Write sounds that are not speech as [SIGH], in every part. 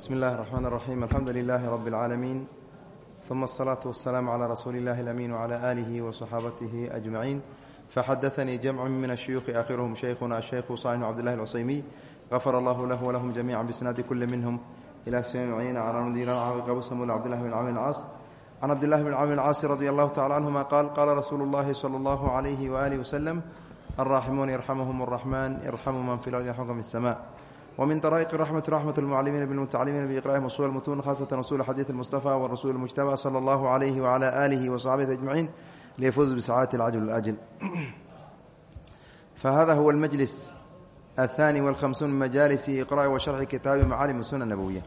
bsmi اllahi الرحmn الرaxيm alxamdu لilaahi rb العaalamiin ثuma الصlaaة والsلاam عlى rasuuli اllahi الأmin وعlى آlihi وصxaabatihi أجmaعiin faxadaثanii jamcu min الshuyuuخi akhiruhum shaykhuna الshaykhu صaalح cbdالlahi الcusaymiy غafar allahu lahu wlahum jamiعa bisnaadi kuli minhm ilى smciina clى nadiran cawqabsmul cbdillahi bn camr caas can cabdillahi bn camr caasi radi allahu tacala canhuma qaal qaala rasuulu اllahi slى اllahu عalayhi وalih wslm alraaximuuna yarxamhm الرaxman irxamu man fi lardi yarxamkum fi الsma wmin daraa'iqi raxmati raxmat almucalimiina bilmutacalimiina biiqraa'ihim usul almutuun khaasatan usul xadiid almustafa wa rasuul almujtaba sala allahu calayhi wacala aalihi wa saxbihi ajmaciin liyafuuzu bisacaati alcajl ajl fahada huwa almajlis athani walhamsuun min majaalisi iqra'i wa sharxi kitaabi macaalim sunna nabowiya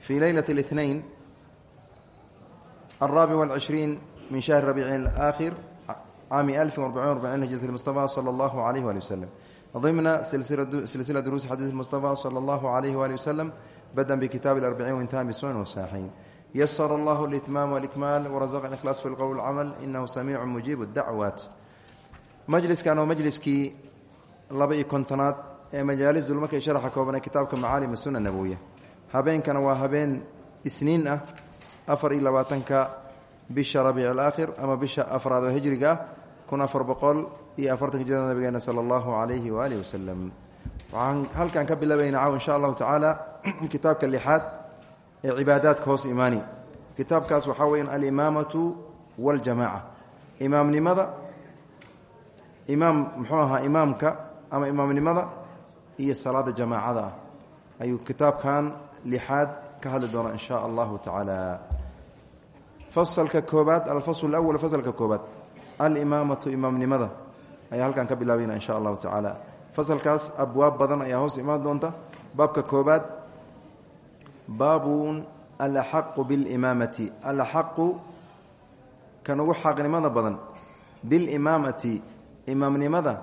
fii leylati اlihnayn alraabic walcishriin min shahri rabiicin alaakhir caami alfin warbaciin warbaciin hijrati lmustafa sala allahu calayhi waali wasalam ضمن سلسلة دروس حديث المصطفى صلى الله عليه وآله وسلم بدأ بكتاب الأربعين وانتهى بالسنن والصحيحين يسر الله الإتمام والإكمال ورزق الإخلاص في القول والعمل إنه سميع مجيب الدعوات مجلس كانوا مجلسكي لبي كنتنات مجالس ظلمك شرح كوبنا كتابك معالم السنة النبوية هبين كانوا هبين سنين أفر إلى باتنك بش ربيع الآخر أما بش أفراد هجرك kun afar boqol iyo afartanka jira nabigeena sala allahu calayhi waaalih wasalam waxaan halkan ka bilaabayna caw insha allahu tacaala [CLEARS THROAT] kitaabka lixaad ee cibaadaadka hoos imaani. Kitaabkaas waxaa weya alimaamatu waljamaaca. Imaamnimada imaam muxuu ahaa imaamka ama imaamnimada iyo salaada jamaacada ah ayuu kitaabkan lixaad ka hadli doonaa in sha allahu tacaala. Fasalka koobaad alfasl lawal fasalka koobaad. Alimaamatu imaamnimada ayaa halkan ka bilaabayna insha allahu tacaala fasalkaas abwaab badan ayaa hoos imaan doonta. Baabka koobaad baabun alaxaqu bilimaamati. Alaxaqu kan ugu xaqnimada badan bilimaamati imaamnimada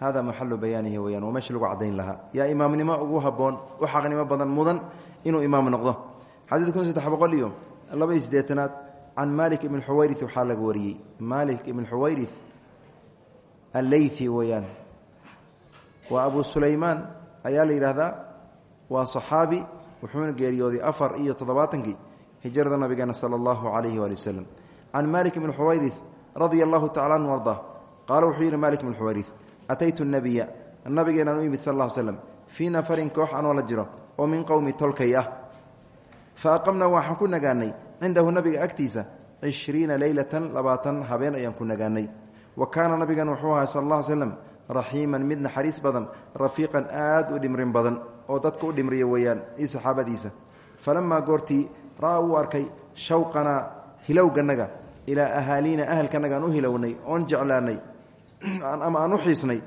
hada maxalu bayaanihi weyaan waa meesha lagu cadayn lahaa. Yaa imaamnimo ugu haboon u xaqnimo badan mudan inuu imaam noqdo. Xadiid kun saddex boqol iyo laba iyo sideetanaad can malik ibn xuwayri waxaa laga malik ibn xuwayri alleythi weeyaan. Waa abu sulaymaan ayaa la yidhaahdaa waa saxaabi wuxuuna geeriyooday afar iyo toddobaatankii hijrada nabigeena sala allahu calayhi waali wasalam can malik ibn xuwayri radia allahu tacala anhu arda qaala wuxuu yidhi malik ibn xuwayri ataytu nabiya nabigeenaan u yimid sal alla slam fii nafarin koox anoo la jiro oo min qowmi tolkay ah. Fa aqamnaa waxaan ku nagaanay cindahu nabiga agtiisa cishriina leylatan labaatan habeen ayaan ku nagaanay wa kaana nabigan wuxuu ahaa sal alla slem raxiiman mid naxariis badan rafiiqan aad u dhimrin badan oo dadka u dhimriya weeyaan io saxaabadiisa. Falamaa goortii ra'a uu arkay shawqanaa hilowganaga ilaa ahaaliina ahalkanaga aan u hilownay oon jeclaanay ama aan u xiisnay.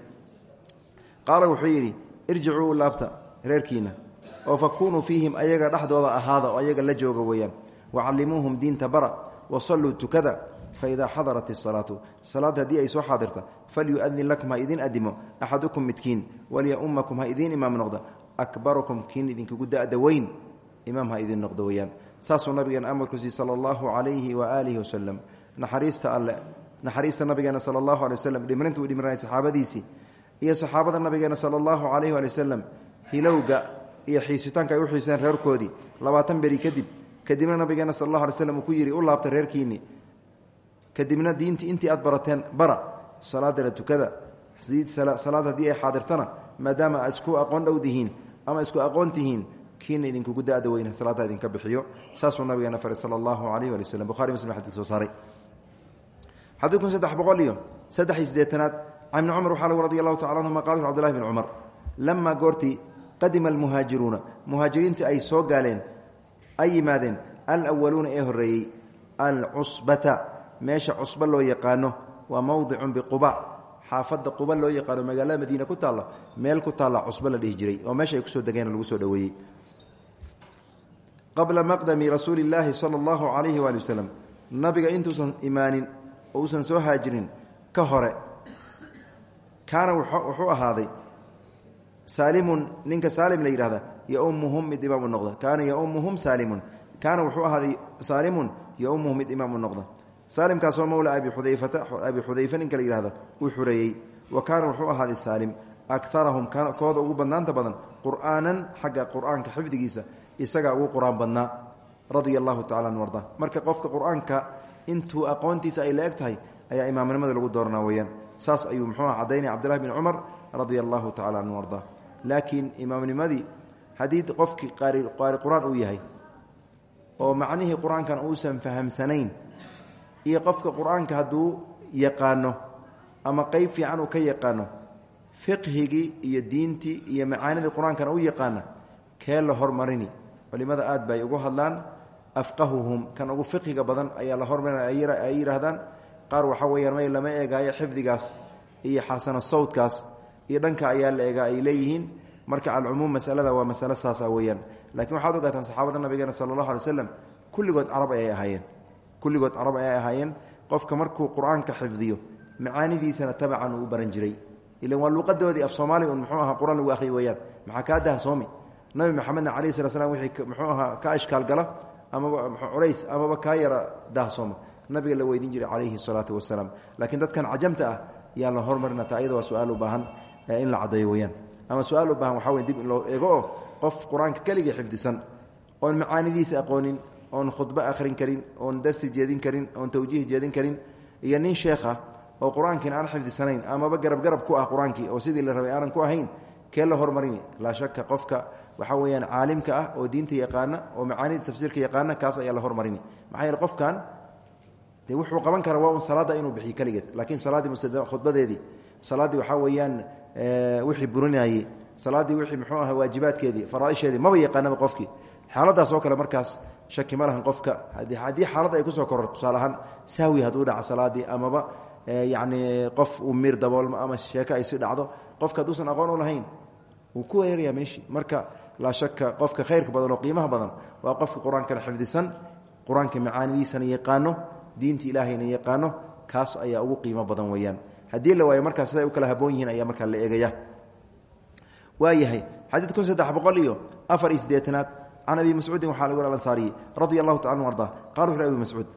Qaala wuxuu yidhi irjicuu laabta reerkiina oo fakunuu fiihim ayaga dhexdooda ahaada oo ayaga la jooga weeyaan. Wacallimuuhum diinta bara wasalluu tukada faidaa xadarat isalaatu salaad haddii ay soo xaadirta falyuadin lakum ha idin adimo axadukum midkiin walyaummakum ha idiin imaam noqda akbarukum kiin idinkugu da'da weyn imaam ha idin noqdo weyaan saasuu nabigeena amarkuusii sala allahu calayhi waaalihi wasalam naxariista alle naxariista nabigeena sala allahu alay waslem dhimrinta uu dhimrinay saxaabadiisii iyo saxaabada nabigeena sala allahu calayhi waali wasalam hilowga iyo xiisitaanka ay u xiiseen reerkoodii. Labaatan beri kadib kadibna nabigeena sal allah alay slam uu ku reerkiinni kadibna diintii intii aad barateen bara salaadana tukada salaad haddii ay xaadirtana maadaama isku aqoon dhow tihiin ama isku aqoon tihiin kiina idinkugu da'da weyna salaadda idinka bixiyo. Saasuu nabigeena faray sala allahu calayh wali waslem bukhari muslim xadid soo saaray. Xadiid kun saddex boqol iyo saddex iyo siddeetanaad can ibni cumar waxaa lagu radi allahu tacala anhuma qala cbdullahi bn cumar lamaa goortii qadima almuhaajiruuna muhaajiriintii ay soo gaaleen ay yimaadeen alwaluuna ee meesha cusba loo yaqaano waa mowdicun biquba. Xaafadda quba loo yaqaano magaalada madiine ku taalla meel ku taalla cusba la dhihi jiray oo meesha ay ku soo degeen lagu soo dhoweeyey. Qabla maqdami rasuuli illaahi sala allahu calayhi waali wasalam nabiga intuusan imaanin oo uusan soo haajirin ka hore kaana wuxuu ahaaday saalimun ninka saalim la yidhahda yaumuhum mid imaam noqda. Kaana yaumuhum saalimun. Kaana wuxuu ahaaday saalimun yaumuhum mid imaam noqda saalimkaasoo mowla abi xudayfata abi xudayfa ninka la yihahdo uu xureeyey wa kaana wuxuu ahaaday saalim. Akarahum kooda ugu badnaanta badan qur'aanan xagga qur'aanka xifdigiisa isagaa ugu qur'aan badnaa. Radia allahu tacala an arda marka qofka qur'aanka intuu aqoontiisa ay la eg tahay ayaa imaamnimada lagu dooranaa weyaan saas ayuu muxuu ah cadaynaya cabdillahi bin cumar radia allahu tacala anhu arda laakiin imaamnimadii haddii qofkii qaari qur'aan uu yahay oo macnihii qur'aankan uusan fahamsanayn iyo qofka qur'aanka hadduu yaqaano ama qeyb fiican uu ka yaqaano fiqhigii iyo diintii iyo macaanidii qur'aankan u yaqaana kee la hormarini? Culimada aad bay ugu hadlaan. Afqahuhum kan ugu fiqhiga badan ayaa la hormarinaya ay yidhaahdaan qaar waxaa weyaan may lama eegaayo xifdigaas iyo xasano sawdkaas. Iyo dhanka ayaa la eegaa ay leeyihiin. Marka alcumuum masalada waa masalo saasa weyaan laakiin waxaad ogaataan saxaabada nabigeena sala allahu alay waslam kulligood carab ayay ahaayeen kulligood carab ayay ahaayeen qofka markuu qur'aanka xifdiyo macaanidiisana tabacan uu baran jiray. Ilan waa luuqadoodii af soomaali un muxuu ahaa qur'aan lagu akhriy weyaan maxaa kaa dahsoomi nabi maxamedna calayhi sala slam wixii muxuu ahaa ka ashkaal gala amaba culays amaba kaa yara dahsooma nabiga la weydiin jiray calayhi salaatu wasalaam. Laakiin dadkan cajamta ah yaa la hormarina taa iyada waa su'aal u baahan in la caddeeyo weyaan ama su'aal u baahan waxaa wey dib in loo eego qof qur'aanka keligii xifdisan oon macaanidiisa aqoonin oon khudbo akhrin karin oon darsi jeedin karin oon tawjiih jeedin karin. Iyo nin sheekh ah oo qur'aankiina aan xifdisanayn amaba garab garab ku ah qur'aankii oo sidii la rabay aanan ku ahayn kee la hormarini? Qofka waxaa weyaan caalimka ah oo diinta yaqaana oo macaanida tafsiirka yaqaana kaas ayaa la hormarini. Maxaa qofkan de wuxuu qaban kara waa salaada inuu bixiyo keligeed laakiin salaaddii khudbadeedii salaaddii waxaa weeyaan wixii burinayey salaaddii wixii muxuu aha waajibaadkeedii faraaisheedii maba yaqaanaba qofkii. Xaaladaas oo kale markaas shaki ma lahan qofka. Haddii xaalad ay ku soo kororto tusaale ahaan sahwi hadduu dhaca salaadii amaba yacni qof uu miir daboolmo ama sheeko ay si dhacdo qofka hadduusan aqoon u lahayn wuu ku weerarayaa meeshii. Marka laa shaka qofka khayrka badan oo qiimaha badan waa qofka qur'aankana xifdisan qur'aanka yaqaano diinta ilaahayna yaqaano kaas ayaa ugu qiimo badan weeyaan. Haddii la waayo markaas siday u kala haboon yihiin ayaa markaa la eegaya. Waayahay xadiid kun iyo afar iyo siddeetanaad can abi mascuudin waxaa lagu ansaariyey radia allahu taala anu arda qala wuxu abi mascuud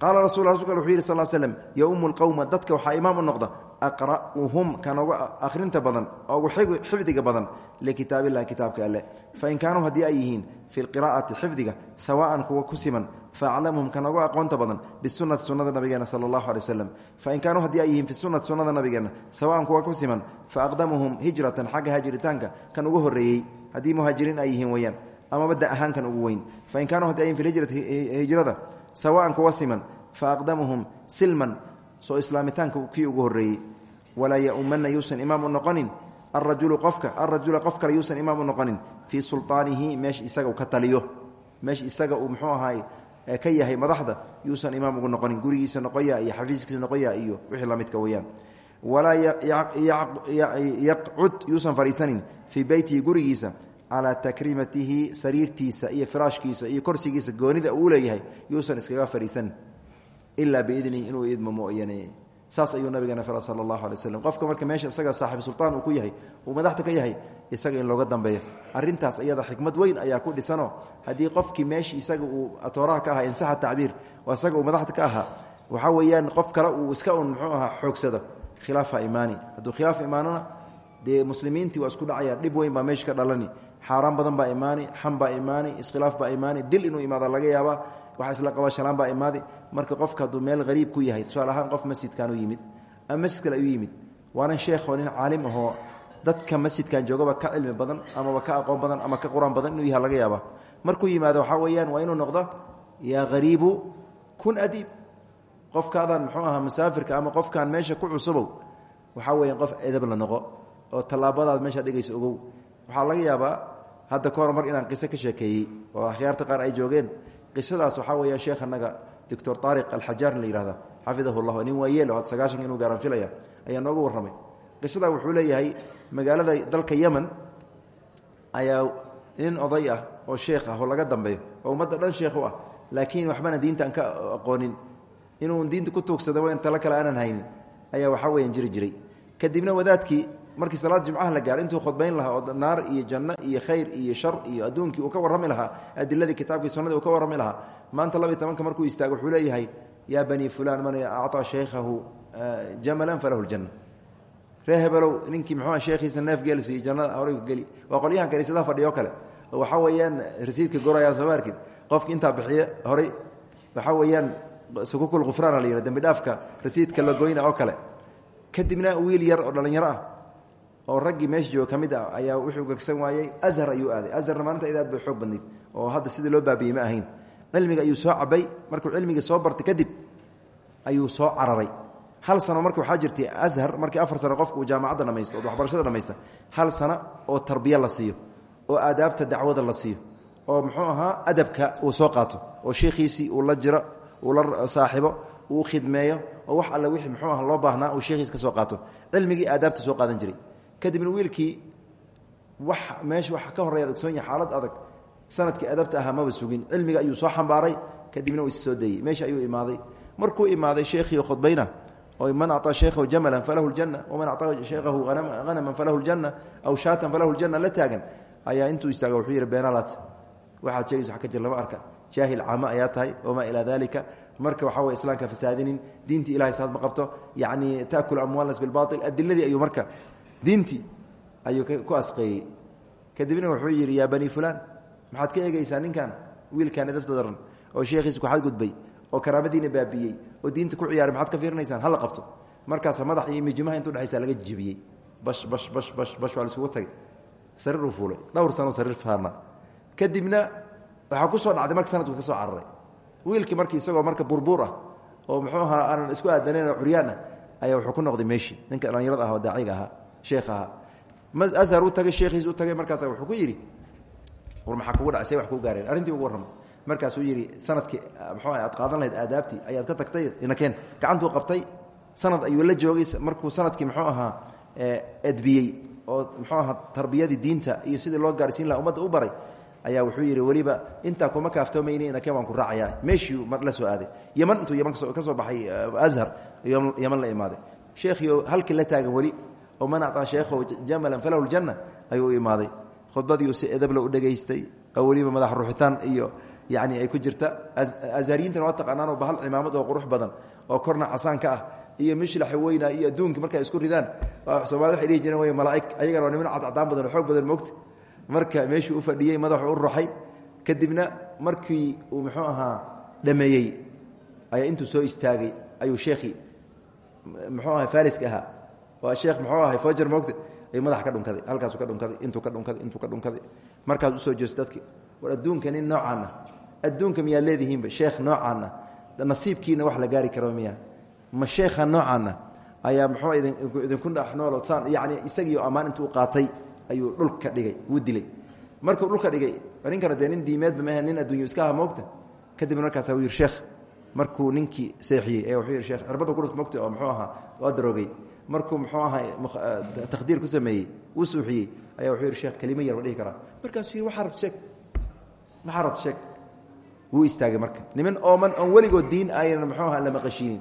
qaala rasul rasulka wuxuu yihi sal l slm yowmu lqowma dadka waxaa imaam u noqda aqra'uhum kan ugu akhrinta badan ugu xifdiga badan likitaab illahi kitaabka alleh fain kaanuu haddii ay yihiin fi lqiraa'ati xifdiga sawaan kuwa ku siman faaclamuhum kan ugu aqoonta badan bisunati sunnada nabigeena sala allahu alay waslem fain kaanuu haddii ay yihiin fi sunati sunnada nabigeena sawaan kuwa ku amaba da ahaan kan ugu weyn. Fain kaanuu haddii ay yihiin fi hijrati hijrada sawaan kuwa siman faaqdamuhum silman soo islaamitaanka kii ugu horreeyey. Walaa yaumana yuusan imaam u noqonin arajulu qofka arajula qof kale yuusan imaam u noqonin fii sulطaanihi meesha isaga ka taliyo. Meesha isaga uu muxuu ahaay ka yahay madaxda yuusan imaam ugu gurigiisa noqoya iyo xafiiskiisa noqoya iyo wixii lamidka weyaan walaa yaqcud yuusan fadhiisanin fii beytihi gurigiisa calaa takrimatihi sariirtiisa iyo firaashkiisa iyo korsigiisa goonida uu leeyahay yuusan iskaga fadhiisanin ilaa biidnihi inuu idmo mooyane saas ayuu nabigeena fara sala allahu alay qofka marka meesha isaga saaxiib sultaan uu ku yahay uu madaxta ka yahay isaga in looga dambeeyo arintaas iyada xikmad weyn ayaa ku dhisanoo haddii qofkii meeshii isaga uu atooraha ka ahaa insaxa tacbiir oo isaga uu madaxda ka ahaa waxaa weeyaan qof kale uu iska un muxuu ahaa xoogsado khilaafa imaani hadduu khilaaf imaanona dee muslimiintii waa isku dhacaya dhib weyn baa meesha ka dhalani xaaraan badan baa imaani xam baa imaani iskhilaaf baa imaani dil inuu imaada laga yaabaa waxa isla qaba shalaan baa imaadi. Marka qofka hadduu meel hariib ku yahay tusaale ahaan qof masjidkan u yimid ama masjid kale yimid waana sheekho nin caalim ahoo dadka masjidkan joogaba ka cilmi badan amaba ka aqoon badan ama ka qur'aan badan inuu yaha laga yaaba markuu yimaado waxaa weeyaan waa inuu noqdo yaa hariibu kun adiib. Qofkaadaan muxuu ahaa musaafirka ama qofkaan meesha ku cusubow waxaa weeyaan qof edab la noqo oo tallaabadaad meesha dhigayso ogow. Waxaa laga yaabaa hadda ka mar inaan qiso ka sheekeeyey oo akhyaarta qaar ay joogeen qisadaas waxaa weeya sheekh anaga doctor taariq alxajaar la yihahda xafidahu llah nin waa yeelo had sagaashanka inuu gaaran filaya ayaa nooga warramay. Qisadaa wuxuu leeyahay magaalada dalka yemen ayaa nin oday ah oo sheekh ah oo laga dambeeyo oo ummadda dhan sheekh ah. Laakiin waxbana diinta aan ka aqoonin. Inuu diinta ku tuugsada talo kale aanan haynin ayaa waxaa weyan jiri jiray. Kadibna wadaadkii markii salaad jimcaha la gaaro intuu khudbayn lahaa oo naar iyo janno iyo khayr iyo shar iyo adduunkii uu ka warrami lahaa adiladii kitaabkii sunnadii uu ka warrami lahaa maanta laba iyo tobanka markuu istaago wuxuu leeyahay yaa banii fulaan man acطaa shaykhahu jamalan falahu ljanna. Ree hebelow ninkii muxuu sheekhiisa neef geelsiiyo jannada horay geli. Waa qolyahan kaniisadaha fadhiyo kale. Waxaa weeyaan rasiidka gorayaan sooma arkin. Qofki intaa bixiye horay. Waxaa weeyaan sukukul khufraana la yihah dembi dhaafka rasiidka la goyna oo kale. Kadibna wiil yar oo dhallinyaro ah oo raggii meesha jooga ka ah ayaa wuxuu gegsan waayey azhar ayuu aaday. Azharna maalinta idaad bay xoog badnayd oo hadda sidii loo baabiyey ma ahayn. Cilmiga ayuu soo cabay markuu cilmigii soo bartay kadib ayuu soo cararay. Hal sano marka waxaa ashar markii afar sano qofku uu jaamacadda dhamaysto oo waxbarashada dhamaysta hal sano oo tarbiya la siiyo oo aadaabta dacwada la siiyo oo muxuu ahaa adabka uu soo qaato oo sheikhiisii uu la jiro uu la saaxibo uu khidmeeyo oo wax alle wixii muxuu aha loo baahnaa uu sheekhiis ka soo qaato. Cilmigii aadaabta soo qaadan jiray kadibna wiilkii wax meesha wax ka horreya ogsoon yahay xaalad adag sanadkii adabta ahaa maba sugin cilmiga ayuu soo xambaaray kadibna uu is soo dayey meesha ayuu imaaday markuu imaaday sheekhii khudbayna oo man acطaa sheekhahu jamalan falahu اljanna waman acطaa sheekhahu hanaman falahu اljanna aw shaatan falahu اljanna la taagan ayaa intuu istaaga wuxuu yidhi beenalaad waxaad sheegaysa wax ka jir lama arka jaahil caamo ayaa tahay wamaa ilaa dalika marka waxaa way islaamka fasaadinin diintii ilahay saad ma qabto yacni taakulu amwaalnas bilbail adiladii ayuu marka diintii ayuu ku asqeeyey. Kadibna wuxuu yidhi yaa bani fulaan maxaad ka eegaysaa ninkan wiilkan edafta daran oo sheekhiisa ku xadgudbay oo karaamadiina baabiyey oo diinta ku ciyaaray maxaad ka fiirinaysaan? Hala qabto. Markaasa madax iyo mijimaha intu dhexaysa laga jibiyey. Bash bash bash bash bash waa laisugu tagay. Sariir uu fuulay. Dhowr sano sariir saarnaa kadibna waxaa ku soo dhacday marka sanadku ka soo cararay. Wiilkii markii isagoo marka burbuur ah oo muxuu ahaa aanan isku aadanayn oo ah ayaa wuxuu ku noqday meeshii ninka dhallinyarada ah oo daaciga ahaa sheekh ahaa ashar u tagay sheekhiis u tagay markaasa wuxuu ku yidhi war maxaa kugu dhacay see wax kuu gaareen. Arrintii ugu warramay markaasuu yidhi sannadkii muxuu aha aad qaadan lahayd aadaabtii ayaad ka tagtay inakeen gacantuu qabtay sanad ayuu la joogay markuu sannadkii muxuu ahaa edbiyey oo muxuu ahaa tarbiyadii diinta iyo sidii loo gaarsiin laha ummadda u baray ayaa wuxuu yidhi weliba intaa kuma kaaftoomayni inakeen waan ku raacayaa meeshii la soo aaday. Yeman intuu yeman ka soo baxay ashar yeman la imaaday sheekhiio halkii la taagan weli oo man acطaa sheekhahu jamalan falahu ljanna ayuu u imaaday. Khudbadiiu si edabla u dhegaystay oo weliba madax ruuxitaan iyo yani ay ku jirta. Azhariyintana waa taqaanaanoo bahal cimaamad oo qurux badan oo korna casaanka ah iyo mishlaxa weyna iyo adduunka markay isku ridaan. Somalida waxay dhihi jireen way malaaig ayagana waa niman cadcadaan badan oo xoog badan moogta. Marka meeshuu u fadhiyey madaxu u ruxay kadibna markii uu muxuu ahaa dhameeyey ayaa intuu soo istaagay ayuu sheekhii muxuu ahaa faaliska ahaa waa sheekh muxuu ahay fojar moogta ayuu madaxa ka dhunkaday halkaasuu ka dhunkaday intuu ka dhunkaday intuu ka dhunkaday. Markaas u soo jeestay dadki war adduunka nin noocaana adduunka miyaad leedihiinba sheekh noocaana nasiibkiina wax la gaari karo miya ma sheekha noocaana ayaa muxuu idinku dhexnoolo saan yani isagiio ammaan intuu qaatay ayuu dhulka dhigay wuu dilay. Markuu dhulka dhigay ninkana dee nin diimeedba maahe nin adduunyo iska aha moogta. Kadibna markaasa wuu yidhi sheekh markuu ninkii seexiyey ee wuxuu yidhi sheekh cirbadda kudhunta mogta oo muxuu ahaa waa daroogay markuu muxuu ahaa taqdiir ku sameeyey uu suuxiyey ayaa wuxuu yidhi sheekh kelimo yar ma dhihi karaa. Markaasuu yidhi waxaa rabta sheeg. Waxaa rabta sheeg. Wuu istaagay marka. Niman ooman oon weligood diin aynan muxuu ahaa la maqashiinin.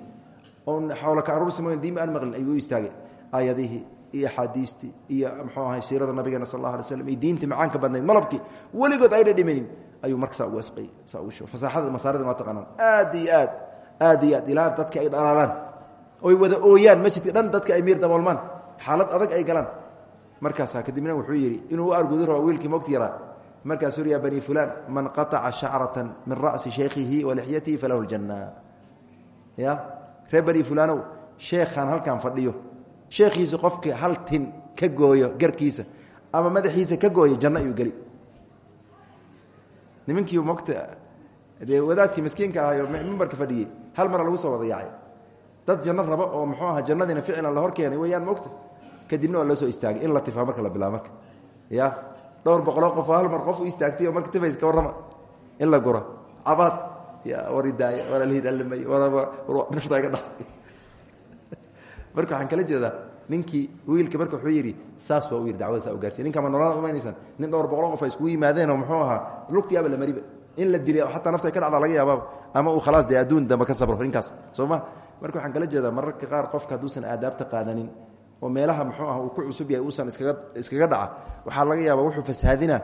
Oon xawla ka aruursi mooyn diin aan maqlin ayuu u istaagay. Aayadihii iyo axaadiistii iyo muxuu ahay siirada nabigeena sal allah alay slam iyo diintii macaanka badnayd malabkii weligood ayna dhimanin ayuu marka saa ugu asqayy saa ugu sho fasaaxada masaarida ma taqaanaan. Aad iyo aad aad iyo aad ilaa dadka ay dhalaalaan oy wada ooyaan masjidka dhan dadka ay miir daboolmaan. Xaalad adag ay galaan. Markaasaa kadibna wuxuu yidhi inuu u argudi rabo wiilkii mogti yaraa? Markaasuu ya bani fulaan man qataca shacratan min ra'si shaykhihi wa lixyatihi falahu ljanna ya? Reer bani fulaanow sheekhaan halkan fadhiyo. Sheekhiisa qofka hal tin ka gooyo garkiisa ama madaxiisa ka gooyo janno ayuu geli. Nimankii mogta dee wadaadkii miskiinka ahayo mimbarka fadhiyey. Hal mara lagu soo wada yaacay dad janno rabo oo muxuu aha jannadiina ficlan la hor keenay weyaan mogta kadibna waa loo soo istaagay in la tifaa marka la bilaabo marka. Ya? Dhowr boqoloo qof oo hal mar qof u istaagtay oo marka tifaysa ka warrama. In la guro. Cabaad. Ya waridaaya walaalhidalmay nafta iga dhacday. [LAUGHS] Marka waxaan kala jeedaa ninkii wiilka marka wuxuu yidhi saas baa u yidhi dacwada saa u gaarsiy ninka ma nololaan umaynaysaan nin dhowr boqoloo qof ay iskugu yimaadeen oo muxuu ahaa lugtiyaaba la mariba. In la dilay xataa nafta ay ka dhacdaa laga yaabaaba ama uu khalaas dee adduun dambe ka sabro ninkaas. Soo ma marka waxaan kala jeedaa mararka qaar qofka hadduusan aadaabta qaadanin oo meelaha muxuu ah uu ku cusub yahay uusan iskaga dhaca waxaa laga yaaba wuxuu fasahaadina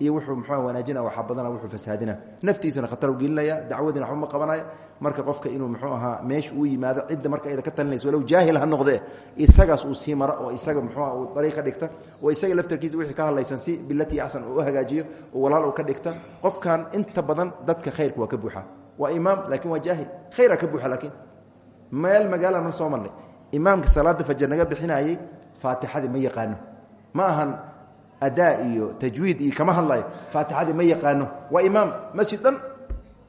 iyo wuxuu muxuu wanaajina waxaa badana wuxuu fasaadina. Naftiisana khatar gelinaya dacwadiina waxba qabanaya. Marka qofka inuu muxuu ahaa meesha uu yimaado cidda marka ayda ka talinaysa walow jaahil ha noqdee. Isagaas uu sii oo isaga muxuu uu dariiq ka dhigta oo isaga laftarkiisa wixii ka hadlaysan si bilatii axsan uu hagaajiyo oo walaal uu ka dhigta. Qofkan inta badan dadka khayrka waa ka buuxa. Waa imaam laakiin waa jaahil. Khayra buuxa laakiin meel magaala ma soo marnay. Imaamka salaada fajar naga bixinayey faatixadii ma yaqaano. Ma ahan adaa iyo tajwiid iyo kama hadlayo. Faatixadii ma yaqaano. Waa imaam masjid dhan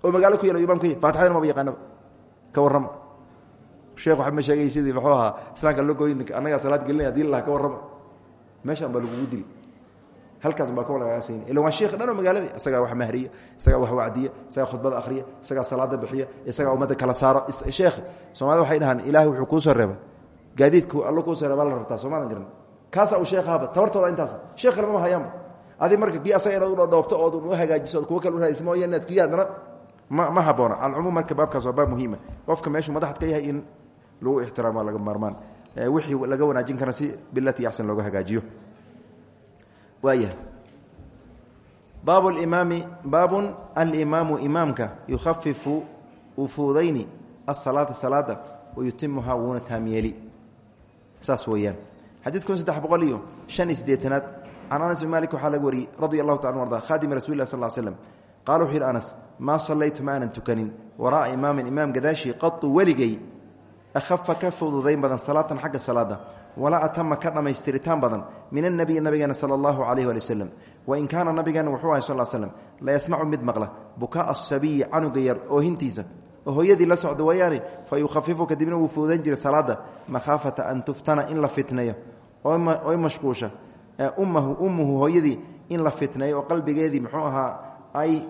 oo magaalo ku yal imam ku fatixadina maba yaqaanaba ka warrama sheekh waxba ma sheegay sidii muxuu ahaa islaamka logoy annagaa salaad gelinaya haddii lahaa ka warrama meeshaan baa lagugu dili halkaas baa ka walagaasayni ila waa sheekh dhan oo magaaladii isagaa wax mahriya isagaa wax wacdiya isagaa khudbada akhriya isagaa salaada bixiya isagaa ummadda kala saaro. Sheekh soomaalida waxay dhahaan ilaahay wuxuu kuu soo reeba gaadiidku allo kuu soo reeba la rabtaa soomaadan garan. Kaasaa uu sheekhaaba tabartooda intaas. Sheekh kale mama adi marka kii asaga inaad udhoobto ood u hagaajiso ood kale uhaadis mooya inaad kii haddana ma haboona. Alcumuum marka baabkaas waa baab muhiima. Qofka meeshuu madaxad ka yahay in lagu ixtiraamo laga maarmaan. Wixii laga wanaajin kara si bilati axsan looga hagaajiyo waayahay baab limaami baabun alimaamu imaamka yukhafifu ufuudayni asalaata salaada wayutimuhaa wuuna taamyeeli saas weeyaan. Xadiid kun saddex boqol iyo shan iyo siddeetanaad can anas bin malik waxaa laga wariyey radi allahu taala arda khadimi rasuli lah sal slm qala wuxuu yidhi anas maa sallaytu ma aanan tukanin. Wara'a imaamin imaam gadaashii qatu weligay ahafa ka fududayn badan salaatan xagga salaada walaa atama ka dhammaystiritaan badan min annabiyi nabigeena sala allahu calayh waali waslem wain kaana nabigeena wuxuu ahay sal slem la yasmacu mid maqla bukaa asabiyi canuga yar oohintiisa. Oo hooyadii la socda wayaane fa yukhafifu kadibna wuu fuudayn jiray salaada makhaafata an tuftana in la fitneeyo oy mashquusha ummahu ummuhu hooyadii in la fitneeyo oo qalbigeedii muxuu ahaa ay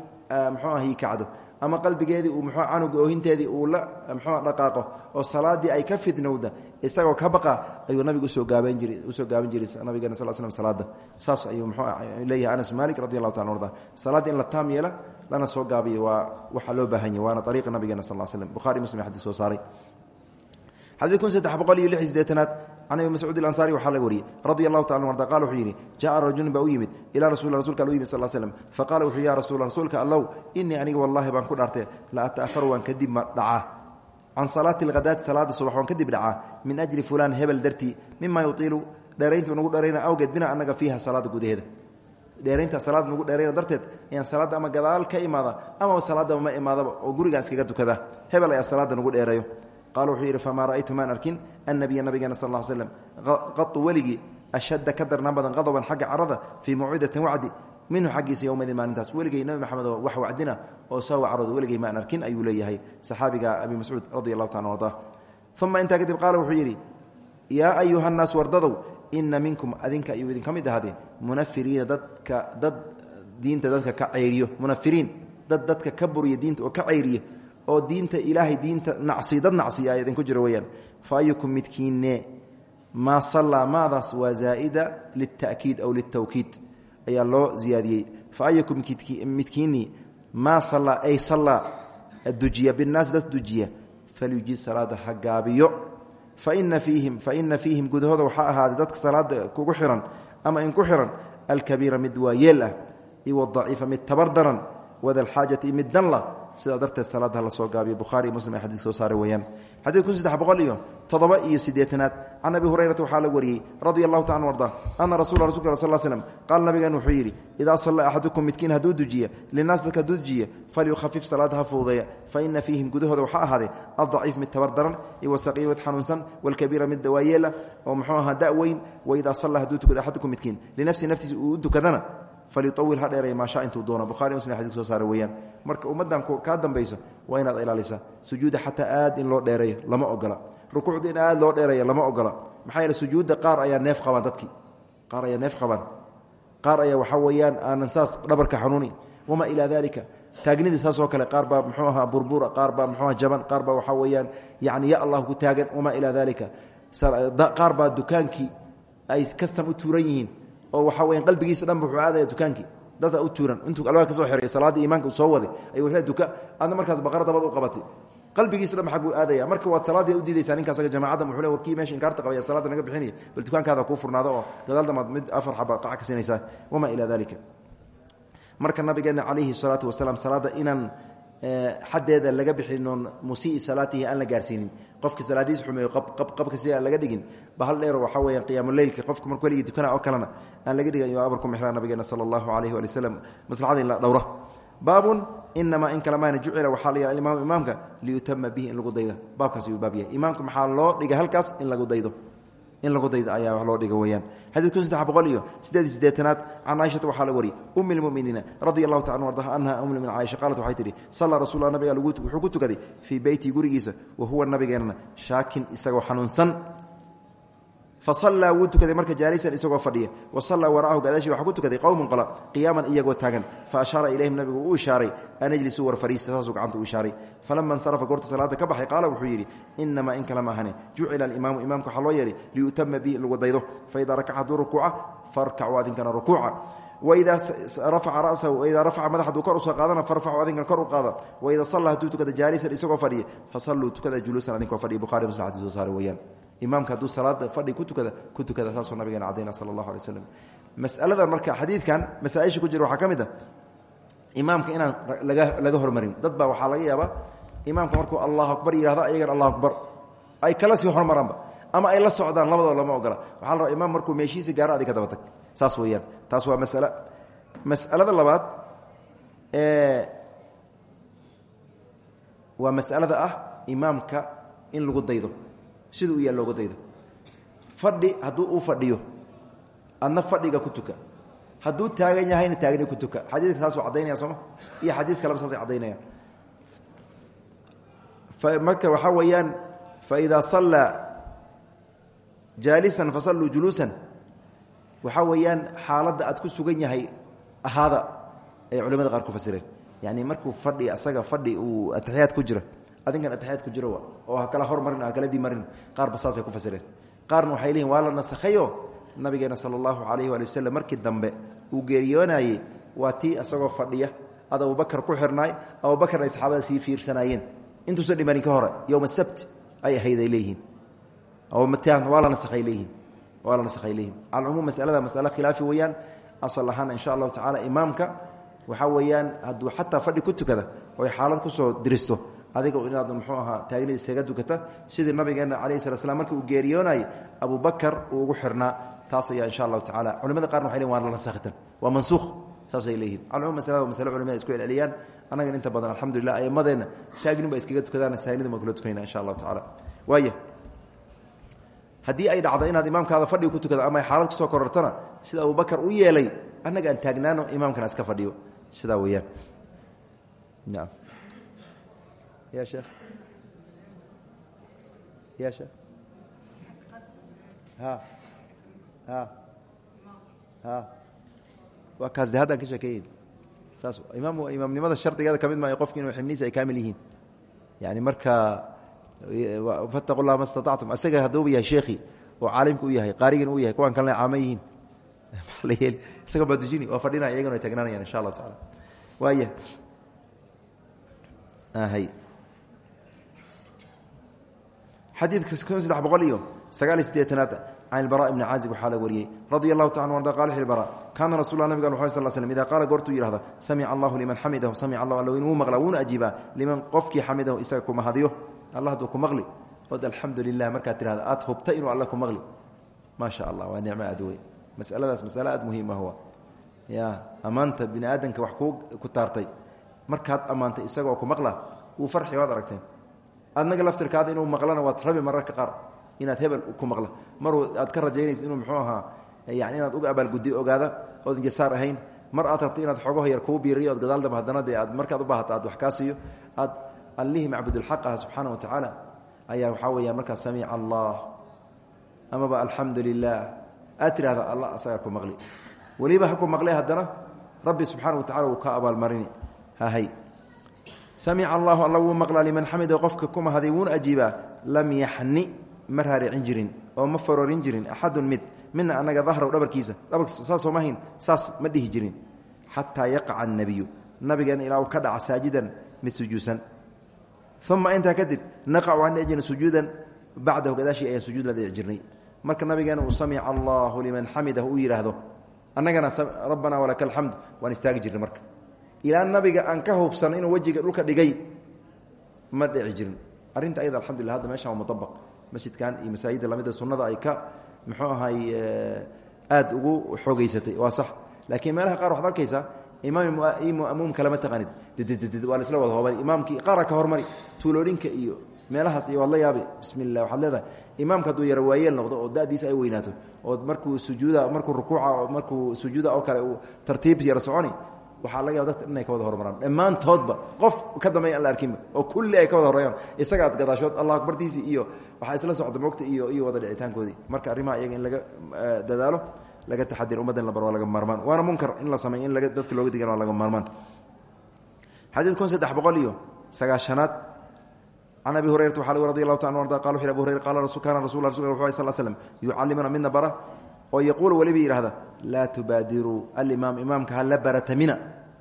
muxuu aha kacdo ama qalbigeedii uu mxuu canuga oohinteedii uu la muxuu dhaqaaqo. Oo salaadii ay ka fitnowda isagoo ka baqa ayuu nabigu u soo gaaban jiri u soo gaaban jiray nabigeena sal slm salaada. Saas ayuu muxuu leeyahay anas malik radi allahu taala arda salaadda in la taam yeela lana soo gaabiyo waa waxaa loo baahan yahy waana ariiqa nabigeena sal slm buhari muslim xadis soo saaray. Xadii kun saddex boqol iyo lix sideetanaad can abi mascuud ilansari waxaa laga wariyey radi allahu taala arda qala wuxuu yidhi jaءa rajulun baa u yimid ilaa rasul rasulka u yimid sal slm faqala wuxuu ya rasul rasuulka allow inii aniga wallahi baan ku dhaartee la ata'haru waan kadib ma dhacaa can salaati alhadaati salaada subax waan kadib dhacaa min ajli fulaan hebel dartii mima yutiilu dheeraynta nagu dheerayna awgeed bina anaga fiiha salaada gudaheeda dheeraynta salaada nagu dheerayna darteed ayaan salaadda ama gadaal ka imaada amaba salaadaba ma imaadaba oo gurigaan iskaga tukada hebel ayaa salaada nagu dheereeyo qaala wuxuu yidhi famaa ra'aytu maan arkin annabiya nabigeena sal ll slem qatu weligii ashadda ka darnaan badan qadaban xagga carada fii mawcidatin wacdi minhu xaggiisa yowmadin maalintaas. Weligey nebi maxamed wax wacdina oo soo wacrooda weligey maan arkin ayuu leeyahay saxaabiga abi mascuud radi taala arda uma intaa kadib qaala wuxuu yidhi yaa ayuha nnaas wardadow ina minkum adinka ayuu idinka mid ahaadee munafiriina dadka dad diinta dadka ka ceyriyo munafiriin dad dadka ka buriya diinta oo ka ceyriyo oo diinta ilaahay diinta nacsi dad nacsiya ay idinku jiro weyaan fa ayukum midkiinne maa sallaa maadaas waa zaa'ida lilta'kiid aw liltawkiid ayaa loo ziyaadiyey. Fa ayukum midkiinni maa sallaa ay sallaa dujiya binnaasi dad dujiya falyujid salaada ha gaabiyo. Faina fiihim faina fiihim gudahooda waxaa ahaaday dadka salaada kugu xiran ama in ku xiran alkabiira mid waayeel ah iwa daciifa mid tabar daran wadalxaajati mid danla sidaa darteed salaada la soo gaabiyo. Bukhaari iyo muslim ay xadis soo saare weeyaan. Xadiid kun saddex boqol iyo toddoba iyo siddeetanaad. Can abi hurayrata waxaa laga wariyey radia allahu taala arda ana rasula rasulka sal slm qaala nabigan wuxuu yidhi idaa salla axadukum midkiin hadduu dujiya linaas dadka dujiya falyukhafif salaada ha fa ina fiihim gudahooda waxaa ahaaday addaciif mid tabar daran iyo wasaqiy mid xanuunsan walkabiira mid dawaayeela oo muxuu ahaa da weyn waidaa salla hadduu tukado axadukum midkiin linafsi naftiisa uu u tukadana falyuawil ha doono. Buhari muslim xadis soo saare weeyaan marka ummaddan kaa dambayso waa inaad ilaalisaa. Sujuudda xataa aad in loo dheereeyo lama ogola. Rukuucda in aad loo dheereeyo lama ogola. Maxaa yeele sujuudda qaar ayaa neef qabaan dadkii. Qaar ayaa neef qabaan. Qaar ayaa waxaa weeyaan aanan saas dhabarka xanuuni. Wamaa ilaa dalika taagnidii saasoo kale qaar baa muxuu ahaa burbura qaar baa muxuuaha jaban qaar baa waxaa weeyaan yani ya allah ku taagan wamaa ilaa dalika qaar baa dukaankii ay kastam u tuuran yihiin oo waxaa weya qalbigiisa dhan wuxuu aadaya dukaankii dada u tuuran. Intuu albaab ka soo xeray salaaddii iimaanka soo waday ayuu wuxuu duka adna markaas baqara dabad u qabatay. Qalbigiisa dhan xag buu aadaya marka waad salaaddii u diidaysaa ninka asaga jamaacadda wuxuu le warkii meesha inkaarta qabaya salaadda naga bixinaya. Bal dukaankaada kuu furnaado oo gadaal mid afar xaba qaca ka siinaysaa wamaa ilaa dalika marka nabigeena calayhi salaatu wasalaam salaada inaan xaddeeda laga bixinoon musii salaatihi aan la gaarsiinin. Qofki salaadiis xumeeyo qabka si aan laga dhigin bahal dheer waxaa weya qiyaamuleylka qofka markuu weligii dukana oo kalena aan laga dhigin iyo abarku mixraa nabigeena sala allahu alayhi waali waslem maslaxada in la dhowra baabun inamaa in kalemaana jucila waxaa la yaha alimaam imaamka liyutama bihi in lagu daydo. Baabkaas ayuu baab maxaa loo dhigay halkaas in lagu daydo in lagu daydo ayaa wax loo dhiga weyaan xadiid kun saddex boqol iyo siddeed iyo siddeetanaad can caaishata waxaa la wariyey ummi lmuminiina radia allahu taala ardaha anha ummi min caaisha qaalat waxay tidhi sallaa rasuullah nabiga wuxuu ku tukaday fii beyti gurigiisa wa huwa nabigeenna shaakin isagoo xanuunsan fasallaa wuu tukaday marka jaalisan isagoo fadhiya. Wa sallaa waraahu gadaashii waxaa ku tukaday qowmun qola qiyaaman iyagoo taagan. Fa ashaara ilayhim nabigu uu ishaaray an ijlisuu war fariista saasuu gacanta u ishaaray. Falama insarafa goorta salaada ka baxay qaala wuxuu yidhi inamaa in kale ma ahane. Jucila alimaamu imaamka waxaa loo yeelay liyutama bihi in lagu daydo. Faidaa rakaca hadduu rukuuca farkacuu adinkana rukuuca. Waidaa rafaca rasahu waidaa rafaca madax haduu kor u soo qaadana farfacu adinkan kor u qaada. Waida salla hadduu tukada jaalisan isagoo fadhiya fasalluu tukada juluusan adinkoo fadhiya. Bukhari muslim xadiis soo saare weeyaan imaamka hadduu salaada fadhi ku tukada ku tukada saasuu nabigeena cadayna sala allahu alay waslam masaladan marka xadiidkan masaaisha ku jira waxaa ka mid a imaamka inaan laga hormarin. Dad baa waxaa laga yaabaa imaamka markuu allahu akbar yihahdo ayagana allahu akbar. Ay kala sii hormaraanba ama ay la socdaan labadoo lama ogola. Waxaa la rabaa imaam markuu meeshiisa gaaro adig ka daba tag. Saas weeyaan. Taas waa masale mas'alada labaad waa mas'alada ah imaamka in lagu daydo siduu u yaa looga daydo. Fadhi hadduu u fadhiyo adna fadhiga ku tuka. Hadduu taagan yahayna taagni ku tuka. Xadiidka saasuu caddaynaya sooma iyo xadiid kaleba saasay caddaynayaan. Marka waxaa weeyaan faidaa sallaa jaalisan fasalluu juluusan waxaa weeyaan xaaladda aad ku sugan yahay ahaada ay culimada qaar ku fasireen. Yani markuu fadhi asaga fadhi uu ataxiyaad ku jira adinkan ataxiyaad ku jiro oo ha kala hormarin ha kala dimarin qaarba saasay ku fasireen. Qaarna waxay leeyihiin waa nasakhayo. Nabigeena sala allahu calayhi waali waslem markii dambe uu geeriyoonayey waa asagoo fadhiya ad abubakar ku xirnaay abubakarna ay saxaabada sii fiirsanaayeen. Intuusan dhimanin ka hore yowma sabt ay ahayd ay leeyihiin waa la nasakhay leeyihiin waa la nasakhay leeyihiin masalada masale khilaafi weeyaan asal insha allahu tacala imaamka waxaa weeyaan hadduu xataa fadhi ku tukada oy xaalad ku soo diristo adiga inaad muxuu ahaa taagnida isaga tukata sidii nabigeena calayhi sala slam markii uu geeriyoonayay abubakar uu ugu xirnaa. Taas ayaa insha allahu tacala culimada qarna waxay lehin waa la nasakhitan waa mansuukh. Saasay leeyihiin cala cumuum masalada masale culimada isku celceliyaan. Annagan inta badan alxamdulilah aimadeenna taagnin ba iskaga tukadaan taagnida baan kula tukanayna insha allahu tacala waaya haddii ay dhacdo inaad imaamkaada fadhiga ku tukado ama ay xaalad ku soo korortana sida abubakar u yeelay annaga aan taagnaano imaamkana iska fadhiyo. Sidaa weeyaan ya sheekh ya sheekh ha ha ha waa kaas de haddaan ka sheekeeyeyn saas imaam imaamnimada shardigeeda ka mid maayo qofki inuu xibnihiisa ay kaamil yihiin yani marka fataqu llah ma staactum asaga hadduuba yahay sheekhi oo caalimka u yahay qaarigan u yahay kuwaan kalena caama yihiin maa la yeeli isaga baa dujini waa fadhinaya iyagana ay tagnanayaan insha allahu taala waaya xadiidka saddex boqol iyo sagaal iyo sideetanaad can ilbara ibni caazib waxaa la wariyey radia allahu taala arda qala xilbara kaana rasul nabig al sal slm ida qaala goortuu yihahda samica allahu liman xamidahu samica allah alla weyn wuu maqlaa wuuna ajiibaa liman qofkii xamidahu isaga ku mahadiyo alla hadduu ku maqli od alxamdu lilah markaad tirahda aad hubta inuu alla ku maqli. Maa sha allah waa nicmo aad wey masaladaas masale aad muhiima huwa. Ya ammaanta bini aadamka wax ku taartay. Markaad ammaantay isagoo ku maqla wuu farxi waad aragteen adnaga laftirkaada inuu maqlana waad rabi mararka qaar inaad hebel ku maqla. Mar aad ka rajaynaysa inuu muxuu ahaa yani inaad uga abaalgudi ogaada oodan jasaar ahayn. Mar aad rabto inaad xogaho yar kuu biiriyo ood gadaal damba haddana dee aad markaad u baahata aad wax kaa siiyo. Aad allihii macbudulxaq ah subxaana wa tacaala ayaa waxaa weeya markaa samica allah amaba alxamdu lilah aad tirahda alla asagaa ku maqli. Weliba ha ku maqle haddana rabbi subxaana wa tacala wuu ka abaalmarini hahay samica allahu alla maqlaa liman xamida qofka ku mahaday wuuna ajiibaa lam yaxni ma raaricin jirin oo ma faroorin jirin axadun mid mina anaga dahraw dhabarkiisa dhabarkiisa saasoo mahayn saas ma dhihi jirin xataa yaqaca annabiyu nabigeena ilaa ka dhaca saajidan mid sujuudsan uma intaa kadib naqacu aan dhici sujuudan bacdahu gadaashii ayaan sujuud la dhici marka nabigeena uu samica allahu liman xamidahu uu yidhaahdo annagana rabbanaa walaka alxamdu waan istaagi jirnay marka ilaa nabiga aan ka hubsano inuu wejiga dhulka dhigay ma dhici jirin. Arrinta ayada alxamdulillah hadda meeshan waa mutabaq. Masjidkan iyo masaajidda lamida sunnada ay ka muxuu ahay aada ugu xoogeysatay waa sax. Laakiin meelaha qaar waxad arkaysaa imaam mamuum kalama taqaanid. Dddd waa wada hoobay. Imaamkii qaara ka hormari. Tuulooyinka iyo meelahaas iyo waad yaabi bismi llah waxaad leedahay. Imaamka hadduu waayeel noqdo oo da'diisa ay weynaato oo markuu sujuuda markuu rukuuca markuu sujuuda oo kale uu tartiib yaro soconi waxaa laga yaba dadka inay ka wada hormaraan. Dhammaantoodba qof ka dambeeya aan la arkinba oo kulli ay ka wada horreeyaan isagaad gadaashood allah akbartiisii iyo waxaa isla socda moogta iyo iyo wada dhicitaankoodii. Marka arrimaha iyaga in laga dadaalo laga taxadir ummadda in la bar waa laga maarmaan. Waana munkar in la sameeyo in laga dadka looga digan waa laga maarmaan. Xadiid kun saddex boqol iyo sagaashanaad can abi hurayrata waxa lg radi allahu ta anu arda qala wuxu abu hurayra qala kana rasul rasul wuxu sal slm yucallimuna midna bara oo yaquulu weliba yidhahda laa tubaadiruu alimaam imaamka ha la baratamina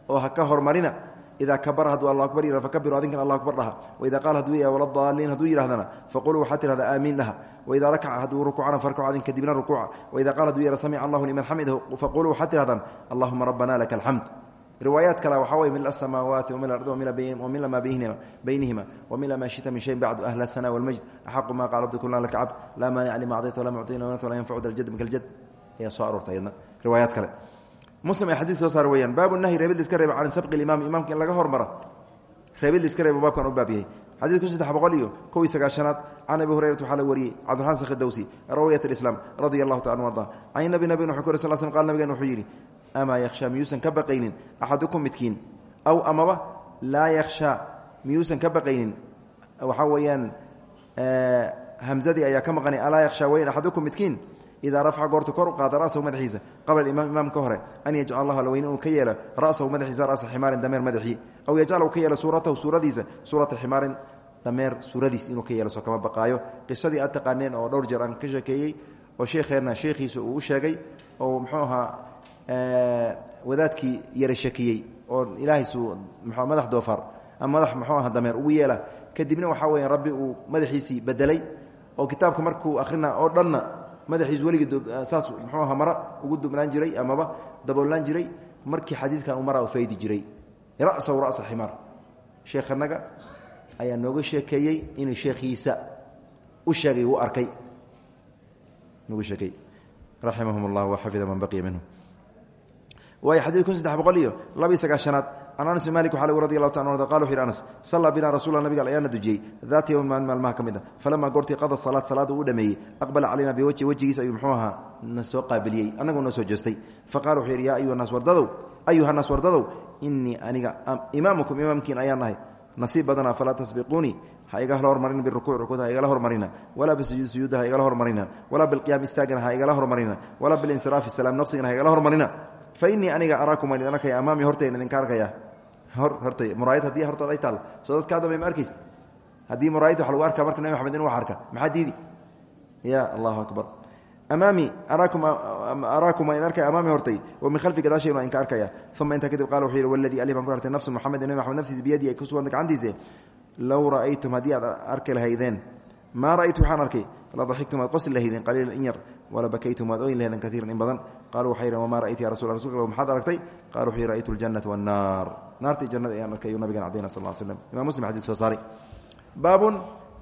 oo ha hormarina. Idaa kabara hadduu allah akbar yihah fakabiru adinkan allah akbar dhaha. Waida qaala haduu ya waladaaliin hadduu yidhahdana faquluu waxaa tidhahda aamiin dhaha waida rakaca hadduu rukuucana farkacu adin kadibna rukuuca. Waida qaala haduu yihah samica allahu liman xamidahu faquluu waxaa tidhahdaan allahuma rabbana laka alxamd. Riwaayaat kale waxaa wey mil asamaawaati wamil ardi wamila maa baynihima wamila maa shita min shayin bacdu ahla athana walmajd axaqu maa qaala abdu kulna laka cabd laa maanic lima acdayta walaa mucطina wanat walaa yanfacu daljad minka ljad ayaa soo aroortay ayadna riwaayaat kale. Muslim ay xadiid soo saar weyaan baabu nahyi reebid liska reeba can sabqi imaam imaamka in laga hormara reebid liska reeba baabkan u baab yahay. Xadiidku saddex boqol iyo kow iyo sagaashanaad can abi hurayrata waxaa la wariyey cabdiraxmaan sakhidowsi rawiyat alislaam radia allahu taala anu arda can nabi nabign wuxuu ku uri sal sl qal nabigan wuxuu yidhi amaa yakhshaa miyuusan ka baqaynin axadukum midkiin? Aw amaba laa yakhshaa miyuusan ka baqaynin? Waxaa weeyaan hamzadii ayaa ka maqanay alaa yakhshaa weyn axadukum midkiin idaa rafca goortu kor u qaada rasahu madaxiisa qabla imaam imaamka hore an yajcal allah alweyne uu ka yeelo rasahu madaxiisa rasa ximaarin dameer madaxii aw yajcal uu ka yeelo suuratahu suuradiisa suurata ximaarin dameer suuradiis inuu ka yeelo soo kama baqaayo qisadii aad taqaaneen oo dhowr jeer aan ka sheekeeyey oo sheekheenna sheekhiisa uu u sheegay oo muxuu ahaa wadaadkii yara shakiyey oo ilaahaysu mxu madax doofaar ama madax muxuu aha dameer ugu yeela kadibna waxaa weya rabbi oo kitaabka madaxiis weligii saas muxuu aha mara ugu dubnaan jiray amaba daboolaan jiray markii xadiidkan uu mara faydi jiray. Rasaw rasa ximaar. Sheekhanaga ayaa nooga sheekeeyey inuu sheekhiisa u sheegay uu arkay. Noogu sheekey raximahum اllah waxafida man baqiya minhum. Waay xadid kun saddex boqol iyo laba iyo sagaashanaad can anas waxa lg radi allahu ta an qala wuxu yhi anas sallaa bina rasulla nabiga ayaana dujiyey daata yowmin maalin maalmaha ka mid a falamaa goortii qada salaad salaada uu dhameeyey aqbala calayna biwajhi wejigiisa ayuu muxuu ahaa na soo qaabiliyey annagoo noo soo jeestay faqala wuxuu yidhi yaa ayuha naas wardadow ayuha naas wardadow inii aniga imaamukum imaamkiin ayaan nahay nasiib badana falaa tasbiquunii ha igala hormarina birukuuc rukuud ha igala hormarina walaa bisujuud sujuudda ha igala hormarina walaa bilqiyaam istaagana ha igala hormarina walaa bilinsiraafi salaam naqsigana ha igala hormarina fa inii aniga araakum waan idin arkaya amaami hortayna idinka arkaya hor hortay muraayad haddii hortaad ay taal. Soo dadkaa dambe ma arkaysa haddii muraayad wax lagu arkaa marka nabi maxamed in wax arka. Maxaa diidi? Ya allahu akbar. Amaami araakum araakum waan idin arkaya amaami hortay wa min khalfi gadaashayna idinka arkaya. Uma intaa kadib qala wuxuu yidhi waladii ali baan ku artay nafsu muxamedin nabi maxamed naftiisa biyadii ay ku suganta gacantiise low ra'aytum haddii aad arki lahaydeen maa ra'aytu waxaan arkay? La daxiktum aad qosli lahaydeen qaliilan in yar wala bakaytum waad oyn lahaydeen kaiiran in badan qaluu waxay yidheen wamaa ra'aytu ya rasul rasulka maxaad aragtay? Qala wuxuu ra'aytu aljannata wannaar naartii jannada ayaan arkay ayuu nabigan cadayna sal ll slam imam muslim xadid soo saaray. Baabun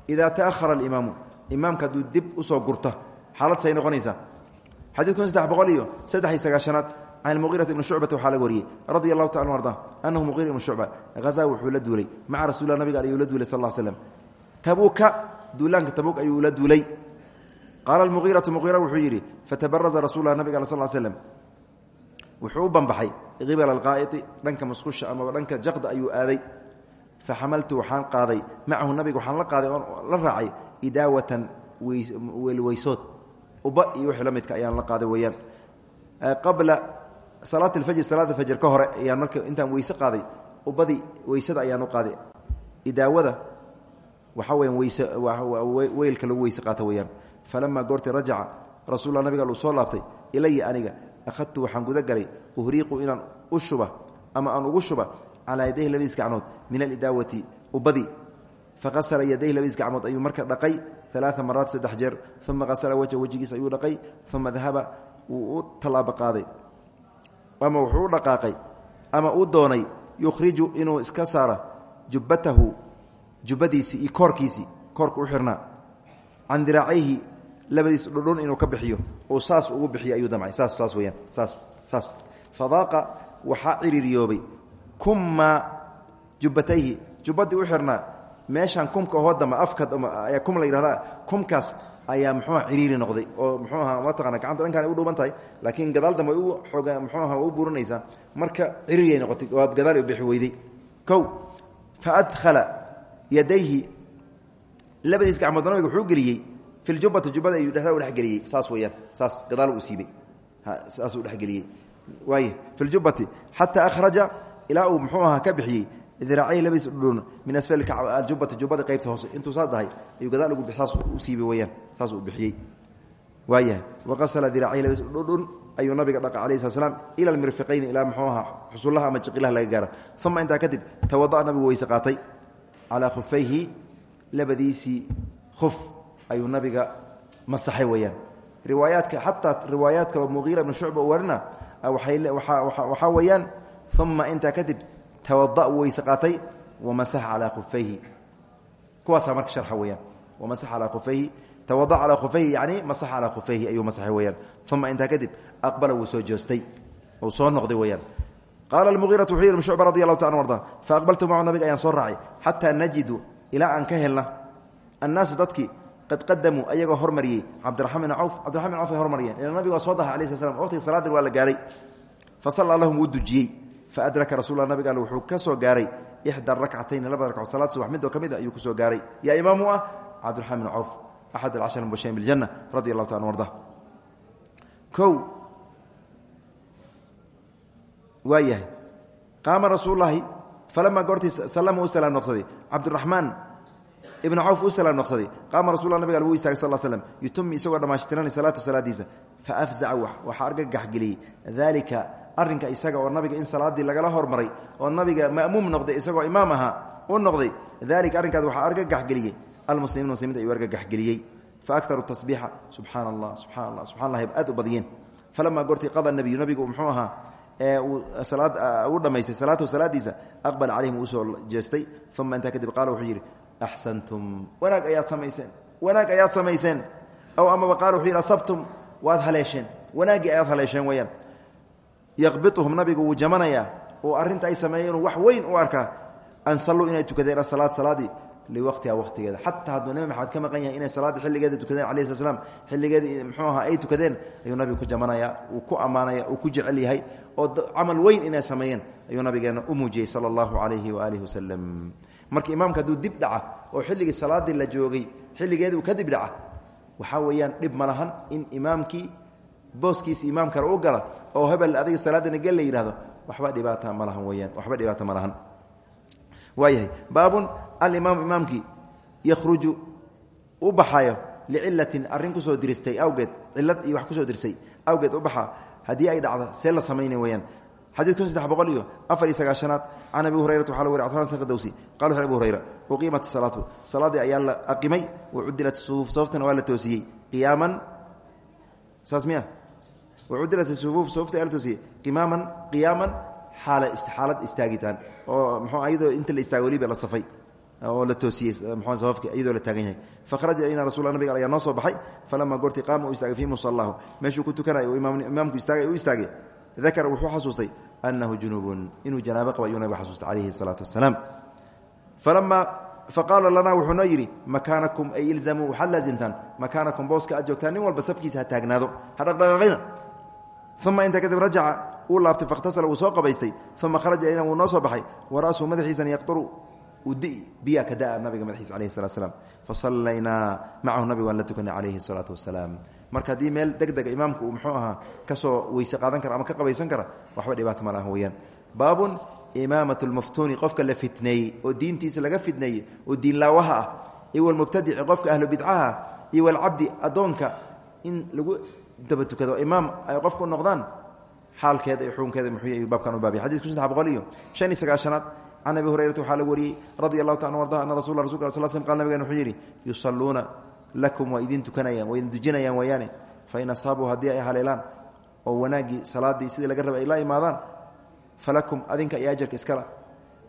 idaa ta'ahara alimaamu. Imaamka hadduu dib u soo gurta xaalad say noqonaysaa. Xadid kun saddex boqol iyo saddex iyo sagaashanaad can muqiirata ibni shucbata waxaa laga wariyey. Radia allahu taala arda anahu muqiira ibnu shucba hazaa wuxuu la duulay. Maca rasulilah nabiga ayuu la duulay sal l slem tabuuka duulaanka tabuuk ayuu la duulay qaala almuqiiratu muqiira wuxuu yidhi fatabaraza rasulah nabiga sal slem wuxuu u banbaxay qibala alqaa'iti dhanka musqusha amaba dhanka jaqda ayuu aaday faxamaltu waxaan qaaday macahu nabiga waxaan la qaaday oon la raacay idaawatan weelweysood uba iyo wixii la midka ayaan la qaaday weeyaan qabla salaat alfajr salaada fajr ka hore ayaan marka intaan weyse qaaday ubadii weysada ayaan u qaaday idaawada waxaa weyaan weyse weylka lagu weyse qaata weeyaan falamaa goortii rajaca rasulla nabiga uu soo laabtay ilaya aniga akhadtu waxaan guda galay uhriiqu inaan u shuba ama aan ugu shuba calaa yadayhi labadiis gacmood min alidaawati ubadii faqasala yadayhi labadiis gacmood ayuu marka dhaqay alaaa maraat saddex jeer uma qasala wajha wejigiis ayuu dhaqay uma dahaba wuu u tallaabo ama wuxuu u ama uu doonay yukhriju inuu iska saara jubbatahu jubbadiisii iyo koorkiisii u xirnaa can diraacayhi labadiis dhudhun inuu ka bixiyo oo saas ugu bixiyo ayuu damcay. Saas saas weyaan saas saas. Fadaaqa waxaa ciriiriyoobay. Kumma jubbatayhi. Jubbadii u xirnaa meeshaan kumka hoo damba afka ayaa kum la yidhahdaa kumkaas ayaa muxuuha ciriiri noqday oo muxuu aha mataqana gacanta dhankaan ay u dhuuban tahay laakiin gadaal dambe u xooga muxuu aha u buuranaysaa marka ciriiriyay noqotay waa gadaal u bixi weyday. Kow fa adkhala yadayhi. Labadiis gacmood nabiga wuxuu geliyey fi ljubati jubbada ayuu dhexda u dhexgeliyey saas weeyaan saas gadaal uu siibay saasuu dhexgeliyey waay fi ljubati xataa akhraja ilaa uu muxuu ahaa ka bixiyey diraacayhi labadiis dhudhun min asfali aljubati jubbada qaybta hoose intuu saas dahay ayuu gadaal ugu saas u siibay weyaan saas uu bixiyey waayahay waqasala diraacayhi labadiis dhudhun ayuu nabiga dhaqa alayhi slat slam ila almirfiqayni ilaa muxuu ahaa xusullaha ama jiqilaha laga gaaro uma intaa kadib tawada'a nabigu weyse qaatay calaa khufayhi labadiisii khuf ayuu nabiga masaxay weyaan riwaayaadka xataa riwaayaad kaleo muqiira ibnu shucba warina waxaa weeyaan uma intaa kadib tawada weyse qaatay wamasaxa calaa khufayhi. Kuwaasaa marka sharxa weyaan wamasaxa calaa khufayhi tawada calaa khufayhi yani masaxa calaa khufayhi ayuu masaxay weyaan uma intaa kadib aqbala wuu soo joostay. Uu soo noqday weyaan qaala almugiiratu wuxuu yidhi shucba radi allahu ta an arda faaqbaltu nabiga ayaan soo raacay najidu ilaa aan ka helna. Annaasa qad qadamuu ayagoo hormariyey. Cabdiraxmaan bin cawf cabdiraxman bin cawf ay hormariyeen. Ila nabiga waa soo dahay alayh sl slam waqtiga salaadan waa la gaaray. Fa sallaa lahum wuu dujiyey. Fa adraka rasulla nabiga alle wuxuu ka soo gaaray ixda rakcatayn labada rakco salaad subax midoo ka mid a ayuu ku soo gaaray. Yaa imaam u ah cabdiraxmaan bin cawf axad alcashar mubashirin biljanna radi allahu ta an arda o waa yahay. Qaama rasuululahi falamaa goortii salama u salaam noqsaday. Cabdiraxmaan ibnu cawf u salaam noqsaday qaama rasul nabiga wuu istaagay sal slm yutumi isagoo dhammaashtiranay salaatu salaadiisa fa afzaca waxaa argagaxgeliyey daalika arrinka isaga oo nabiga in salaadii lagala hormaray oo nabiga ma'muum noqday isagoo imaam ahaa u noqday dalika arrinkaas waxaa argagaxgeliyey almuslimiin muslimiinta ayuu argagaxgeliyey fa akaru tasbiixa subxaana allah subxana allah subxana allah aad u badiyeen. Falamaa qada nabiyu nabigu muxuu ahaa u dhamaystay salaatahu salaadiisa aqbala calayhim uu soo jeestay. Uma intaa kadib qaala wuxuu yidhi axsantum wanaag ayaad samayseen wanaag ayaad samayseen aw amaba qaala wuxuu yidhi asabtum waad haleesheen ayaad haleesheen weyaan yaqbituhum nabigu wuu oo arrinta ay sameeyeen wax weyn u arkaa an salluu inay tukadeen asalaad salaadii liwaqtiha waqtigeeda xataa hadduu nebi maxamed ka maqan inay salaadda xilligeeda tukadeen alayh slat slam xilligeedii ay tukadeen ayuu nabigu ku jamanayaa uu ku ammaanaya uu ku jecel yahay oo camal weyn inay sameeyeen ayuu nabigeena u muujiyey sala allahu calayhi waaalih wasalam marka imaamka hadduu dib dhaca oo xilligii salaadii la joogay xilligeedii uu ka dib dhaca waxaa weeyaan dhib ma lahan in imaamkii booskiisi imaam kale u gala oo hebel adiga salaadana gel la yidhahdo waxba dhibaata ma lahan weyaan waxba dhibaata ma lahan. Waayahay baabun alimaam imaamkii yakhruju u baxayo licilatin arrin ku soo diristay awgeed cilad iyo wax ku soo dirsay awgeed u baxa. Haddii ay dhacdo see la samayna weyaan xadid kun saddex boqol iyo afar iyo sagaashanaad can abi hurayrata waxa la wari qala wuxu abu hurayra uqiimat salaatu. Salaaddii ayaa la aqimay wacudilat sufuuf safuftana waa la toosiyey. Qiyaaman saas miya? Wacudilat sufuuf safuufta ayaa la toosiyey. Qimaaman qiyaaman xaala xaalad istaagitaan oo muxuu iyadoo inta la istaago weliba la safay oo la toosiyey muxuu safafka iyadoo la taagan yahay. Fakharaja ilayna rasulla nabiga ayaa noo soo baxay falamaa goortii qaama uu istaagay fii musallahu meeshuu ku tukanayo imaamku istaagay u istaagay. Dakara wuxuu xasuustay anahu junubun inuu janaabo qaba ayuu nabiga xasuustay calayhi salaatu wasalaam falama faqaala lanaa wuxuu noo yidhi makaanakum ay ilzamuu waxaad laasimtaan makaanakum booska aad joogtaan nin walba safkiisa ha taagnaado ha dhaqdhaqaaqina uma inta kadib rajaca uu laabtay fakhtasala wuu soo qabaystay uma kharaja ilayna wuu noo soo baxay wara'suu madaxiisana yaqturu uu di biya ka da'a nabiga madaxiisa alayhi salatu wasalaam fasallaynaa macahu nabiga waan la tukanay calayhi salaatu wasalaam marka haddii meel deg dega imaamku uu muxuu ahaa ka soo weyse qaadan kara ama ka qabaysan kara waxba dhibaata ma laha weyaan baabun imaamat lmaftuuni qofka la fitneeyey oo diintiisa laga fitneeyey oo diinlaawaha ah iyo walmubtadici qofka ahlu bidcaha iyo walcabdi addoonka in lagu daba tukado imaam ay qofku noqdaan xaalkeeda iyo xukunkeeda muxuu ayuu baabkan u baabiyay xadidku saddex boqol shan iyo sagaashanaad abi hurayrata waxaa la wariyey radia allahu ta arda ana rasul rasulka sl qal nabigan wuxuu yidhi lakum waa idin tukanayaan waa idin dujinayaan wayaane fain asaabuu haddii ay haleelaan oo wanaaggii salaadii sidii laga rabay ay la imaadaan falakum adinka iyo ajarka iskala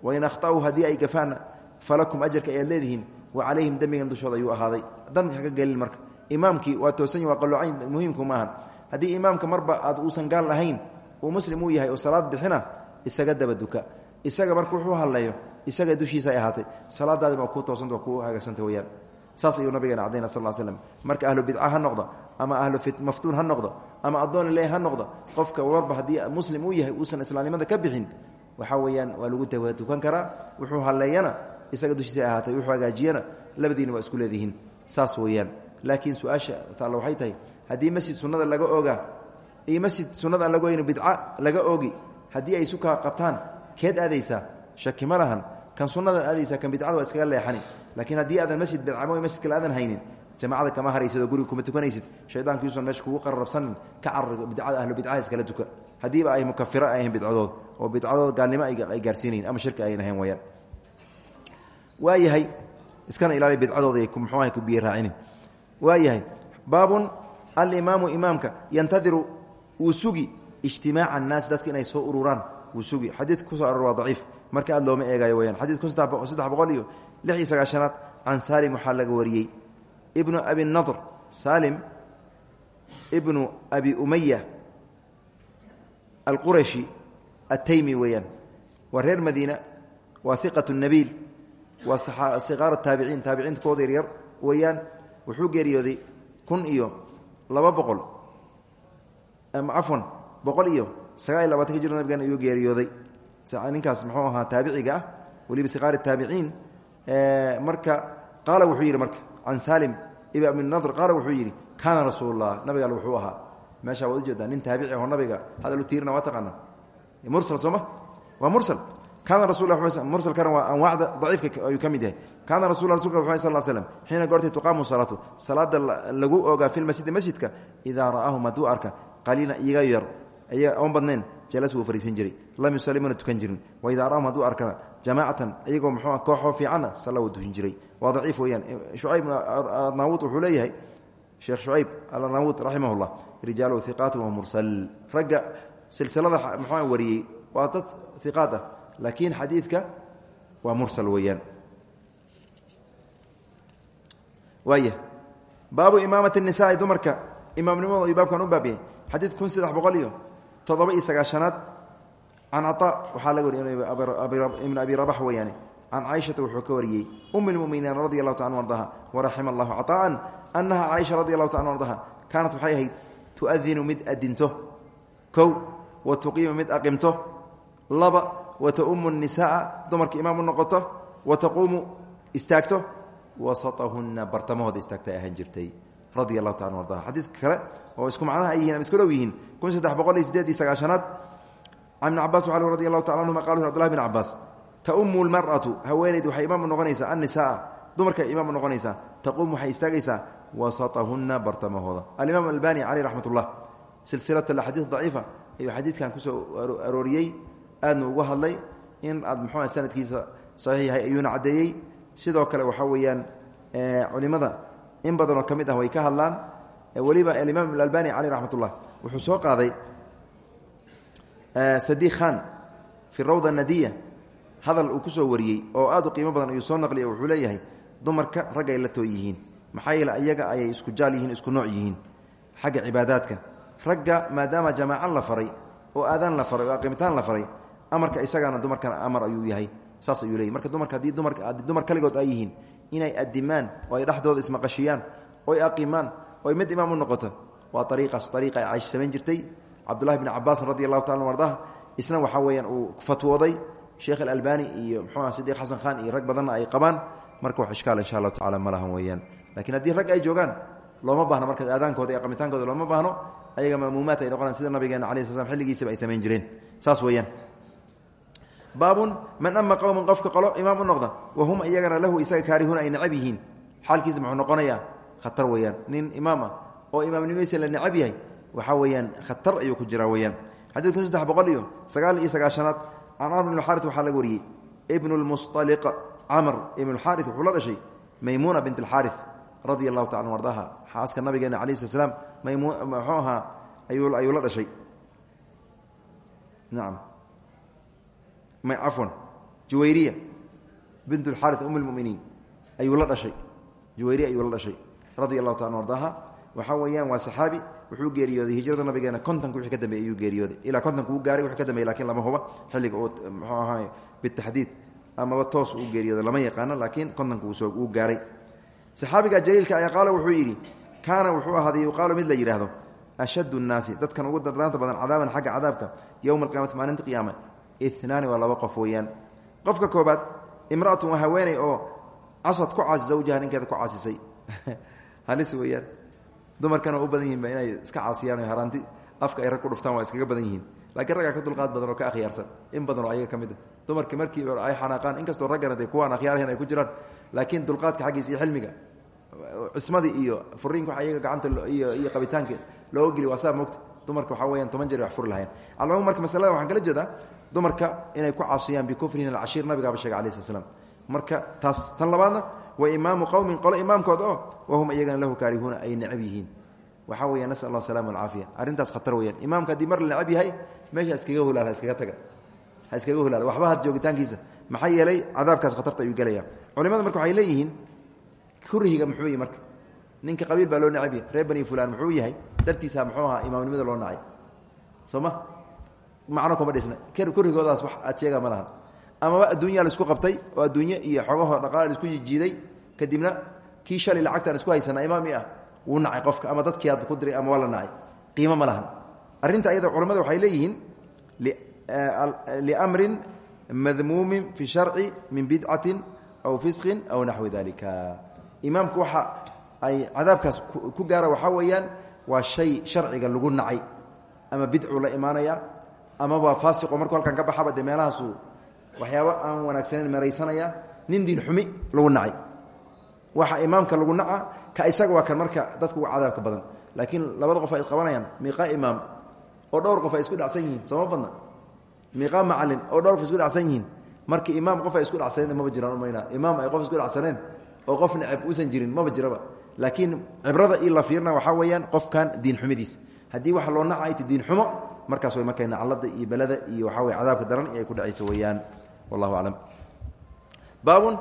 wain akhطa'uu haddii ay gafaanna falakum ajarka ayaad leedihiin wa calayhim dembigan dushooda ayuu ahaaday. Dan haka gelin marka? Imaamkii waa toosan waa qaloocayn muhiimku maahan haddii imaamka marba aad uusan gaal lahayn uu muslim uu yahay oo salaad bixina isaga daba duka. Isaga marka wuxuu hadleeyo isaga dushiisa ay ahaatay. Salaadaadima kuu toosanta waa kuu hagaagsanta weyaan saas ayuu nabigeena cadayna sal slm marka ahlu bidca ha noqdo ama ahlu maftuun ha noqdo ama addoon le ha qofka marba haddii muslim uu yahay uusan islaamnimada ka bixin waxaa weeyaan waa lagu tukan karaa wuxuu halleeyana isaga dushiisa ay ahaatay wuxuu hagaajiyana labadiina waa isku leedihiin. Saas weeyaan. Laakiin su'aasha taalla waxay tahay masjid sunnada laga ooga iyo masjid sunnada aan laga bidca laga oogi haddii ay sukaa qabtaan keed aadaysaa? Shaki ma kan sunnada aadaysaa kan bidcada waa iskaga leexani laakiin haddii aadan masjid bidcamo masjid kale aadan haynin jamacada kama haraysid oo kuma tukanaysid. Shaydaanku yuusan meesha kugu qararabsanin ka carar bidcada ahlu bidcaha iskala tuka haddiiba ay mukafiro ay ahayn bidcadood oo bidcadood gaalnimo ay gaarsiinayin ama shirki ayan ahayn wayaan. Waayahay iskana ilaali bidcadooda muxuuaha ku biyo raacinin. Waayahay baabun alimaamu imaamka yantadiru wuu sugi ijtimaaca annaasi dadka inay soo ururaan wuu sugi xadiidka ku soo aror waa marka aad looma eegayo saddex boqol iyo lix iyo sagaashanaad can saalim waxaa laga wariyey. Ibnu abi nadr saalim ibnu abi umaya alqurashi ataymi weeyaan. Waa reer madiina waa iqat nabiil waa siqaar taabiciin taabiciinta kooda yaryar weeyaan. Wuxuu geeriyooday kun iyo laba boqol cafwan boqol iyo sagaal iyo labaatan ka jiro nabigan ayuu geeriyooday. Ninkaas muxuu ahaa taabiciga ah weliba siqaar taabiciin marka qaala wuxuu yidhi marka can salim ibn abi nadr qaala wuxuu yidhi kaana rasuulullah. Nabiga wuxuu ahaa. Meeshaa waad u jeedaa nin taabici oo nabiga hadal u tiirina waa taqaana mursal sooma waa mursal. Kaana rasul mursalkana waa anwaacda daciifka ayuu ka mid yahay. Kaana rasul rasulka wuxuu sal slam xiina goortay tuqaamu salaatu. Salaada lagu ogaa fi lmasjidi masjidka idaa ra'aahum hadduu arka qaliila iyaga yar oon badnayn jalas wuu fariisan jiray lam yusalli mana tukan jirin. Waidaa ra'ahum hadduu arkana jamaacatan iyagoo muxuu kooxoo fiicanna salla wuu tukan jiray. Waa daciif weeyaan. Shucayb arnaawud wuxuu leeyahay sheekh shucayb alarnaawud raximah llah rijaalu hiqaatu wa mursal. Ragga silsilada muxua wariyey waa dad hiqaad ah laakiin xadiidka waa mursal weeyaan. Waaya baabu imaamati nisaai dumarka imaamnimadooda ayuu baabkan u baab yahay. Xadiid kun saddex boqol iyo todoba iyo sagaashanaad can caa waxaa laga wariyay ibn abi rabax weeyaane. An caaishata wuxuu ka wariyey um ilmuminiin radi allahu ta an ardaha waraxima allahu caطaaan annaha caaisha radi allahu ta an kaanat waxay ahayd tuadinu mid adinto kow wa tuqiimu mid aqimto laba wataumu nisaaa dumarka imaamu noqoto wa taquumu istaagto wasatahunna bartamahooda istaagta ahaan jirtay radi allahu ta an ardaha xadiidka kale oo isku macnaha ay yihiin ama isku dhow yihiin. Kun saddex boqol iyo sideed iyo sagaashanaad can ibni cabas wa radi allahu taala anhuma qala cbdullahi bn cabaas taumu lmar'atu haweenayd waxay imaam noqonaysaa annisaaa dumarka imaam noqonaysaa taquum waxay istaagaysaa wasatahuna bartamahooda. Alimaam albani caleyh raxmat ullah silsilata axaadiis daciifa ayuu xadiidkan ku soo arooriyey. Aadna uga hadlay in aad muxuu sanadkiisa saxiix yahay ayuuna caddeeyey. Sidoo kale waxaa weeyaan culimada in badanoo ka mid ah way ka hadlaan weliba alimaam albani caleyh raxmat ullah wuxuu soo qaaday khan fi rawda nadiya hadal uu ku soo wariyey oo aad u qiimo badan ayuu soo naqliya wuxuu leeyahay dumarka ragga ay la too yihiin maxaa yeele ayay isku jaal yihiin isku nooc yihiin xagga cibaadaadka. Ragga maadaama jamaaco la faray oo aadaan la faray oo la faray amarka isagaana dumarkana amar ayuu yahay saas ayuu leeyahy marka dumarka haddii dumarka kaligood ay yihiin inay adimaan oo ay dhexdooda ismaqashiyaan oy aqimaan oy mid imaam noqoto. Waa ariiqaas ariiqa ay samayn jirtay. Cabdullahi bni cabaasin radi taala ardaha isna waxaa weeyaan uu fatwooday sheekh alalbani iyo mxuuah sidiq xasan khan iyo rag badanna ay qabaan. Marka wax ishkaal insha allahu tacala ma lahan weeyaan. Lakiin haddii rag ay joogaan looma baahno. Marka aadaankooda iyo qamitaankooda looma baahno ayaga maamuumaat noqonaan sida nabigeena ala sl slam ay samayn jireen. Saas weeyaan baabun man ama qowman qofka qolo imaam u noqda wa hum iyagana lahu isaga kaarihuuna ay necab yihiin. Xaalkiisa muxuu noqonayaa khatar weeyaan. Nin imaam ah oo imaamnimadiisa la necab yahay waxaa weeyaan khatar ayuu ku jiraa weyaan xadid kun saddex boqol iyo sagaal iyo sagaashanaad can camr ibn xarit waxaa laga wariyey. Ibnu lmusaliq camr ibn xaari wuxuu la dhashay maymuuna bint alxaari radia allahu taala ardaha xaaska nabigeena calayi slat slaam muxuu ahaa ayuu may cafwan juwayriya bint اlxaari um اlmuminiin ayuu la dhashay. Juwayriya ayuu la dhashay. Radia allahu taala ardaaha waxaa weeyaan waa saxaabi wuxuu geeriyooday hijrada nabigeena kontanka wixii ka dambeeyey ayuu geeriyooday. Ilaa kontanka uu gaaray wixii ka dambeeyey laakiin lama huba xilliga uu muxuu ahaay bitaxdiid amaba toos uu geeriyooday lama yaqaano laakiin kontanka uusoo uu gaaray. Saxaabiga jaliilka ayaa qaala wuxuu yidhi kaana wuxuu ahaaday yuqaalu mid la yidhaahdo ashaddu nnaasi dadkan ugu dardaanta badan cadaaban xagga cadaabka yowma alqiyamati maalinta qiyaama inaani waa laba qof weeyaan. Qofka koobaad imraatun waa haweeney oo casad ku caasi zawjaha ninkeeda ku caasisay. [LAUGHS] Halis weeyaan. Dumarkana waa u badan yihiin ba inay iska caasiyaan haraanti afka ay rag ku dhuftaan waa iskaga badan yihiin. Laakiin raggaa ka dulqaad badan oo ka akhyaarsan in badan oo ayaga ka mid a dumarkii markiiba ay xanaaqaan inkastoo raggana dee kuwaan akhyaarhayn ay ku jiraan laakiin dulqaadka xaggiisa iyo xilmiga cismadii iyo furiinka waxa iyaga gacanta iyo qabitaanka looga geli waa dumarka waxaa weyaan toban jeer wax furi lahayn alcumuum marka masalada waxaan kala jeedaa dumarka inay ku caasiyaan bikufrihin alcashiir nabigaaba sheegay alayh slat slam marka taas tan labaadna wa imaamu qowmin qolo imaamkood oo wahum iyagana lahu kaarihuuna ay necab yihiin. Waxaa weya nasal allah salama alcaafiya arrintaas khatar weyaan imaamka haddii mar la necab yahay meesha iskaga hulaal ha iskaga taga ha iskaga hulaal. Waxba had joogitaankiisa maxaa yeelay cadaabkaas khatarta ayuu gelaya culimada marka waxay leeyihiin kurhiga muxuu yihi marka ninka qabiil baa loo necab yahay reer bani fulan muxuu yahay? Dartiisa muxuu ahaa imaamnimada loo nacay soo ma? Macno kuma dhisna. Kurhigoodaas wax aad sheega ma lahan. Amaba adduunyaa la isku qabtay oo adduunye iyo xogaho dhaqaala la isku jijiiday kadibna kii shalay lacagtaan isku haysanaa imaami ah wuu nacay qofka ama dadkii aad ku diray ama waa la nacay. Qiimo ma lahan. Arrinta ayada culamada waxay leeyihiin liamrin madmuumin fi sharci min bidcatin aw fisqin aw naxwi dalika imaamku waxa ay cadaabkaas ku gaara waxaa weeyaan waa shay sharciga lagu nacay ama bidcuu la imaanaya amaba faasiqo markuu halkan ka baxaba dee meelahaasuu waxyaabo aan wanaagsaneyn maraysanaya nin diin xumi lagu nacay. Waxa imaamka lagu naca ka isaga waa kan marka dadka cadaabka badan. Laakiin labada qof ay qabanayaan miiqaa imaam oo dhowr qof ay isku dhacsan yihiin sooma badna? Macalin oo dhowr qof isku dhacsan yihiin. Marka imaam qof ay isku dhacsaneen maba jiraan umayna. Imaam ay qof isku dhacsaneen oo qof necab uusan jirin maba jiraba laakiin cibrada la fiirna waxaa weeyaan qofkan diin xumidiis haddii waxa loo naca ay xumo markaas way markay naclada iyo belada iyo waxaa wey cadaabka daran ay ku dhacaysa weeyaan. Wallahu aclam. Baabun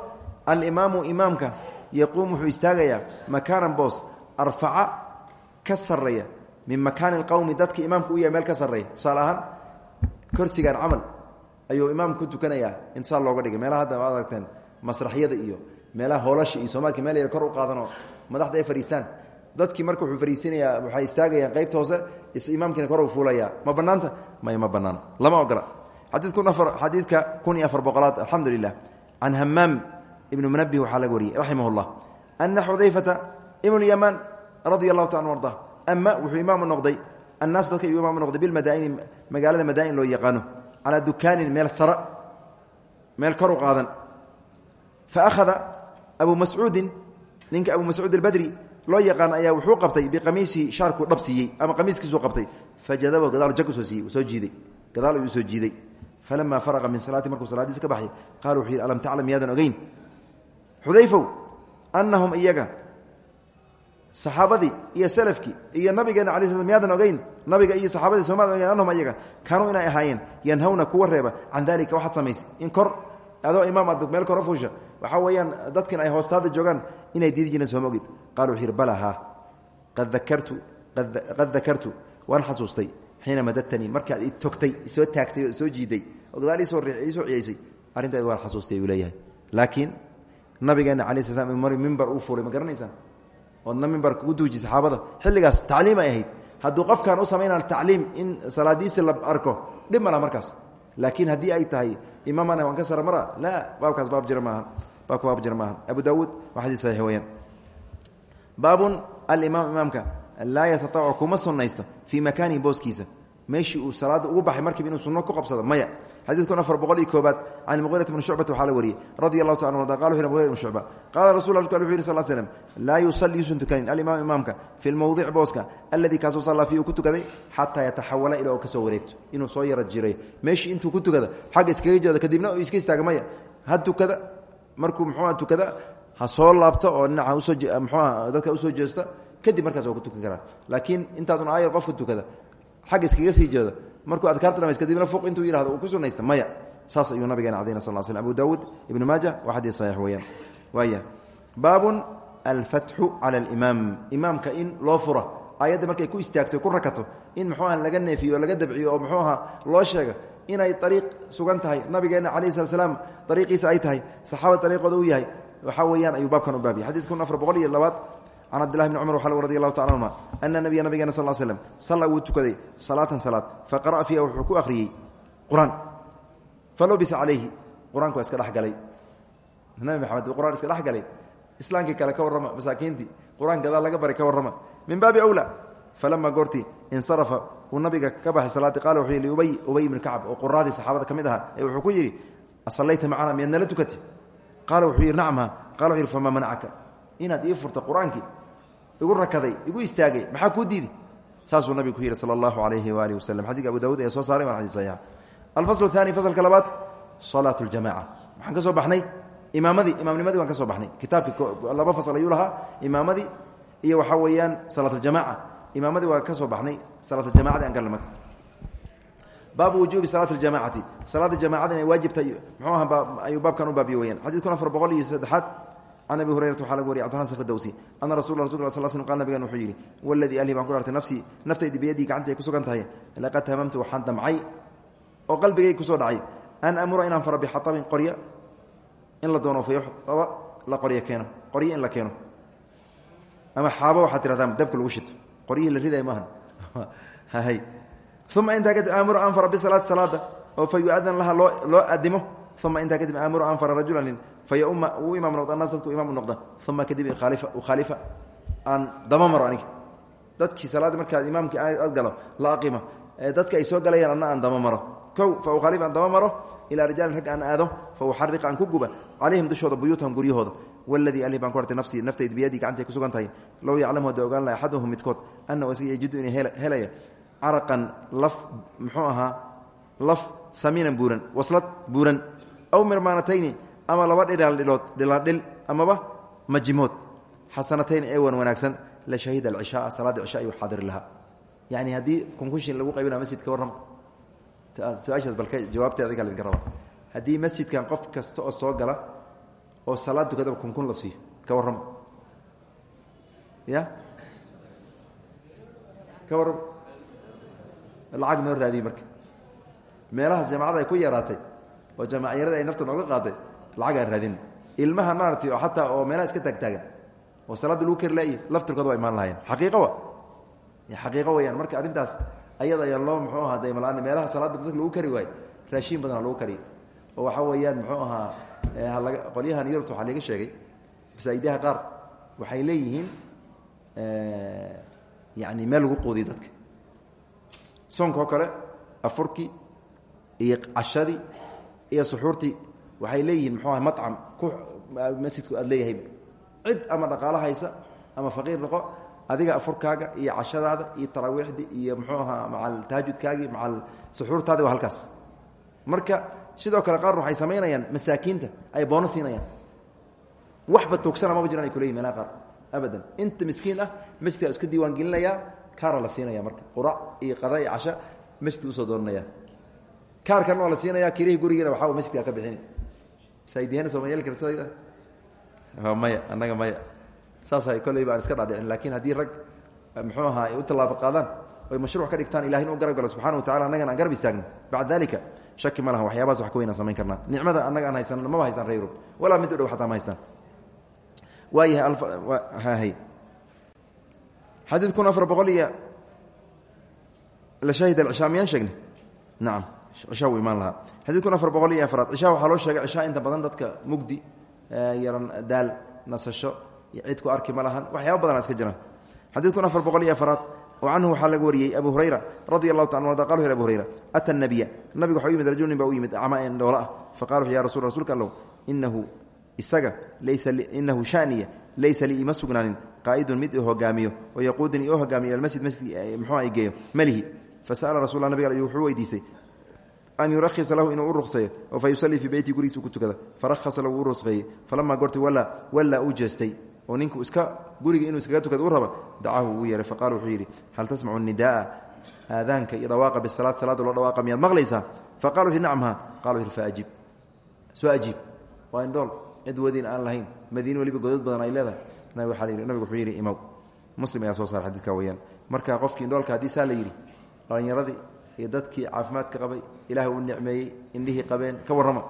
alimaamu imaamka yaquum wuxuu istaagayaa makaanan boos arfaca ka sarreeya min makaani اlqowmi dadka imaamka u yahay meel ka sarreeya. Tusaale ahaan korsigan camal ayuu imaamka looga dhigay. Meelaha hadda ad aragteen masraxyada iyo meelaha hoolasha iyo soomaalka meel yar kor u qaadanoo madaxda ay fadhiistaan. Dadkii marka wuxuu fariisinayaa waxay istaagayaan qaybta hoose imaamkiina kor u fuulayaa ma banaanta may ma banaana lama ogola. Xadiidka kun iyo afar boqolaad alxamdu lilah can hamaam ibnu munabih waxaa laga wariyey raximah اllah ana xudayfata ibnu yamaan radia allahu ta an arda ama wuxuu imaamu noqday annaas dadka iyuu imaamu noqday bilmadaa'ini magaalada madaa'in loo yaqaano. Calaa dukaanin meel sara meel kor u qaadan. Fa akhada abu mascuudin ninka abu mascuud albadri loo yaqaan ayaa wuxuu qabtay biqamiisii shaarkuu dhab siiyey ama qamiiskiisuu qabtay. Fajadaba gadaal jag u soo siiyey soo jiiday. Gadaal ayuu soo jiiday. Falamaa faraqa min salaati markuu salaadiisa ka baxay qaala wuxuu alam taclam miyaadan ogeyn? Xudayfow annahum iyaga saxaabadii iyo salafkii iyo nabigeena ala sl miyaadan ogeyn? Nabiga iyo saxaabadii soomaadan ogeyn? Annahum iyaga kaanuu inay ahaayeen yanhawna kuwa reeba. Can dalika waxaad samaysay in kor adoo imaam meel kor fuusha waxaa weeyaan dadkin ay hoostaada joogaan inay diidi jireen sooma ogid qala wuxuu yidhi bala haa qad dakartu qad dakartu waan xasuustay xiina madadtanii markaad i togtay isoo taagtay oo jiiday oo gadaal isoo iisoo ciyaysay arrinteed waan xasuustay uu laakiin nabigeena cala sl slam mar mimbar uu fuulay ma garanaysaan? Oodna mimbarka u duuji saxaabada. Xilligaas tacliim ay ahayd. Hadduu qofkan u samaynaan tacliim in salaadiisi la arko dhib markaas. Laakiin haddii ay tahay imaamana waan ka sara mara laa baabkaas baab jira baabka baab jira maaha abu daawuud waa xadiis saxiix weyaan baabun alimaam imaamka laa yataawac kuma sunnaysto fii makaanihi booskiisa. Meeshii uu salaada ugu baxay markiiba inuu sunno ku qabsado maya. Xadiidkun afar boqol iyo koobaad can muqirat bni shucbata waxaa la wariyey radi allahu ta arda. Qala wuxu muqira bn shucba qaala rasul la wuxu yiri sal slm laa yusalli yuusan tukanin. Alimaam imaamka fi lmowdic booska alladii kaasuu sallaa fii uu ku tukaday xataa yataxawala ilaa uu ka soo wareegto. Inuu soo yara jiray. Meeshii intuu ku tukada xagga iskaga jeedo kadibna iska istaaga maya. Ha tukada markuu muxuuha tukada ha soo laabto oo dhinaca u soo muxuuha dadka u soo jeesta kadib markaas waa ku tukan karaa laakiin intaadun aayar qofka tukada xagga iskaga sii jeedo markuu adkaarta dhamays kadibna fuq intuu yihahdo uu ku sunaysta maya. Saas ayuu nabigeena cadayna sal sl abu daawuud ibnu maaja waa xadiis saxiix weeyaan. Waaya. Baabun alfatxu cala alimaam imaamka in loo fura ayadda markay ku istaagto ku rakato in muxuu aha laga neefiyo oo laga dabciyo oo muxuu aha loo sheega inay ariiq sugan tahay. Nabigeena calayhi slat slaam ariiqiisa ay tahay. Saxaabada ariiqooda u yahay. Waxaa weeyaan ayuu baabkan u baabiyay xadid kun afar boqol iyo labaad. Can cabdillahi bni cumar waxaa radi allahu taala anhuma ana nabiya nabigeena sal slm salla wuu tukaday salaatan salaad faqara'a fiiha wuxuu ku akhriyey qur'aan. Falubisa calayhi qur'aanku waa iska dhexgalay nabi maxamed qur'aan iska dhexgalay islaamkii kale ka warrama masaakiintii. Qur'aan gadaal laga baray ka warrama. Min baabi awla falama goortii insarafa uu nabiga ka baxay salaadii qaala wuxuu yidhi ubay ubay ibnu kacab oo quraadii saxaabada ka mid ahaa ee wuxuu ku yidhi asallayta macana miyaad nala tukatay? Qaala wuxuu yidhi nacamha qala wuxu yidhi famaa manacaka? Inaad ii furta qur'aankii igu rakaday igu istaagay maxaa kuu diidi saasuu nabigu ku yidhi sala allahu alayhi waalihi waslem xadiiska abu dawud ee soo saaray waa xadis saxiixa alfasl aani faslka labaad salaat ljamaca waxaan ka soo baxnay imaamadii imaamnimadii waan ka soo baxnay. Kitaabki laba fasl ayuu lahaa imaamadii iyo waxaa weeyaan salaat aljamaca imaamadii waa ka soo baxnay salaat jamacadi aan galna marka baabu wujuubi salaat ljamacati salaada jamacada inay waajibtahay muxuu aha ayuu baabkan u baabiye weyaan xadid kun afar boqol iyo saddexaad can abi hurayrata waxaa laga wariy cbdiraman sfrdowsi ana rasul rasul sl sl qal nabigan wuxuu yidhi waladii ahli baan ku dhaartay nafsii naftaydi biyadii gacantii ay ku sugan tahay laqad hamamtu waxaan damcay oo qalbigay ku soo dhacay. An amura inaan fara bixaabin qorya in la doono fayuxaba la qoryo keeno qoryo in la keeno. Ama xaabo waxaad tirahdaan dabka lagu shito qoryihii la riday maahan. [LAUGHS] Hay uma intaa kadib aamuru an fara bisalaati salaada oo fa yu-adan laha loo adimo uma intaa kadib aamuru an fara rajulanin fayauma uu imaam noqda annaas dadku imaam noqda. Uma kadib ukhaalifa aan daba maro aniga. Dadkii salaadda markaad imaamkii aad galo la aqima. Dadka ay soo galayaan anna aan daba maro kow fa ukhaalif aan daba maro ilaa rijaalin rag aan aado fa uxariq aan ku guba calayhim dushooda buyuutahum guryahooda. Waladii alih baan ku hartay nafsii naftayda biyadii gacantii ay ku sugan tahay. Low yaclamu hadda ogaan laha axaduhum midkood annahu isaga yajidu inay helaya. Caraqan laf muxuu ahaa laf samiinan buuran waslad buuran. Aw mirmaanatayni ama laba dhidhaaldhilood dhilaadhil amaba majimood. Xasanatayn ee wan wanaagsan la shahida alcishaaa salaadda cisha ayuu xaadiri lahaa. Yacni haddii kunkushin lagu qaybina masjidka warrama su'aashaas balka jawaabteeda adiga laydinka raba. Haddii masjidkan qof kasta oo soo gala oo salaad tukadaba kunkun la siiyo ka warrama ya? Ka warrama lacag noo raadiyey marka. Meelahaas jaamacada ay ku yaraatay oo jaamacyarada ay nafta nooga qaaday lacag aan raadin. Ilmaha maaratay oo xataa oo meelaha iska taagtaagan oo salaadda lagu kari laayay laftirkooda waa imaan lahaayeen. Xaqiiqo wa xaqiiqo weyaan marka arrintaas ayada ayaa loo muxuu ahaa daymalaan meelaha salaadda dadka lagu kari waayo raashiin badan lagu kariyo oo waxaa weeyaan muxuu ahaa qolyahan yurubta waxaa laga sheegay. Masaajidaha qaar waxay leeyihiin yani meel lagu quudiyo dadka. Soonka oo kale afurkii iyo cashadii iyo suxuurtii waxay leeyihiin muxuu aha macam ku masjidku aad leeyahayba cid ama dhaqaalo haysa ama faqiir noqo adiga afurkaaga iyo cashadaada iyo taraawiixdii iyo muxuu ahaa macal tahajudkaagii macal suxuurtaadi waa halkaas. Marka sidoo kale qaarna waxay samaynayaan masaakiinta ay boono siinayaan. Waxba tuugsana maba jiraan ay kuleyihin meelaha qaar abadan. Inta miskiin ah masjidkaa iska diiwaan gelinayaa kaara la siinaya marka. Qurac iyo qada iyo casha masjidka u soo doonanaya kaarkan waa la siinaya kirihii gurigiina waxaa masjidkaa ka bixini. Masaajidyaheena soomaaliyal kartidayda maya annaga maya saasay kolleyba aan iska dhaadhicin laakiin haddii rag muxuu ahaa ay u tallaabo qaadaan oy mashruuc ka dhigtaan ilahay in u garab galo subxana wa tacala annagana aan garab istaagno. Bacda dalika shaki ma laha waxyaabahaas wax ka weynaan samayn karnaa. Nicmada annaga aan haysan maba haystaan reer yurub walaa mid u dhow xataa ma haystaan. Waayahay xadiid kun afar boqol iyo la shahid alcishaa miyaan sheegnay? Nacam cishaa wuu imaan lahaa. Xadiid kun afar boqol iyo afraad cishaa waxaa loo sheegay cishaa inta badan dadka mugdi yaran daal nasasho cid ku arki ma lahan. Waxyaaba badana iska jiraan xadiid kun afar boqol iyo afraad oo canhu waxaa laga wariyey abu hurayra radi allahu ta arda qal abu hurayra ata nabiya nabiga waxa u yimid rajul nin ba u yimid acma en dhoola ah. Faqala wuxu ya rasul rsulka allow inahu isaga laysa inahu shaniya laysa lii ima sugnaanin qaa'idun mid i hogaamiyo oo yaquudin i oo hogaamiyo ila masjid muxuu i geeyo malihi. Fasa'ala rasul la nabiga wuxuu weydiistay an yurahisa lahu inuu u ruqseeyo oo fa oo ninku iska guriga inuu iskaga tukada u raba dacahu uu yeehay faqala wuxuu yidhi hal tasmacu nidaaa? Aadaanka iyo dhawaaqa bisalaad salaada loo dhawaaqa miyaad maqlaysaa? Faqala wuxu nacamha qala wuxu faajib soo ajiib waa indhool aan lahayn madiine weliba godad badan ay leedahay. Nabigu wuxuu yidhi imaw muslim ayaa soo saara xadidka weyaan marka qofkii indhoolka haddii saa la yidhi dhalinyaradii iyo dadkii caafimaadka qabay ilaah uu nicmeeyey indhihii qabeen ka warrama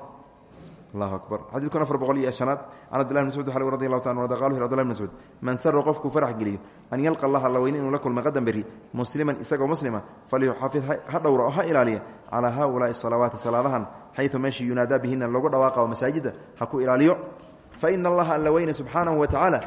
allahu akbar. Xadidkun afar boqol iyo shanaad. Can abdillahi bn mascud radi allahu ta arda qal abdillah bn mascuud man sara qofkuu farax geliyo an yalqa allah alla weyne inuu la kulma qadan berri musliman isagoo muslima falyuxafid ha dhowra oo ha ilaaliya calaa haulaai salawaati salaadahan xayu meesha yunaadaa bihina loogu dhawaaqa oo masaajida ha ku ilaaliyo. Fa ina allaha alla weyne subxaanahu wa tacaala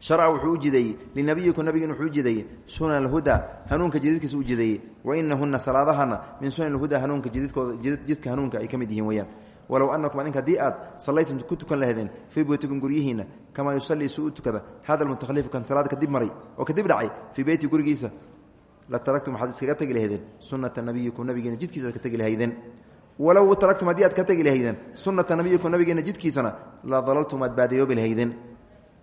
sharca wuxuu u jideeyey linabiyiku nabigin wuxuu u jideeyey sunan alhuda hanuunka jididkiisa u jideeyey wa inahuna salaadahana min sunan alhuda hanuunka ay ka mid yihiin weyaan walow anakum adinka haddii aad sallaytum ku tukan lahaydeen fii buytikum guryihiina kamaa yusallii suu u tukada hada almutakhalifu kan salaad kadib maray oo kadib dhacay fii beyti gurigiisa la taraktum waxaad iskaga tegi lahaydeen sunata nabiyikum nabigeena jidkiisa ka tegi lahaydeen. Walow taraktum haddii aad ka tegi lahaydeen sunata nabiyikum nabigeena jidkiisana la dalaltum aad baadiyoobi lahaydeen.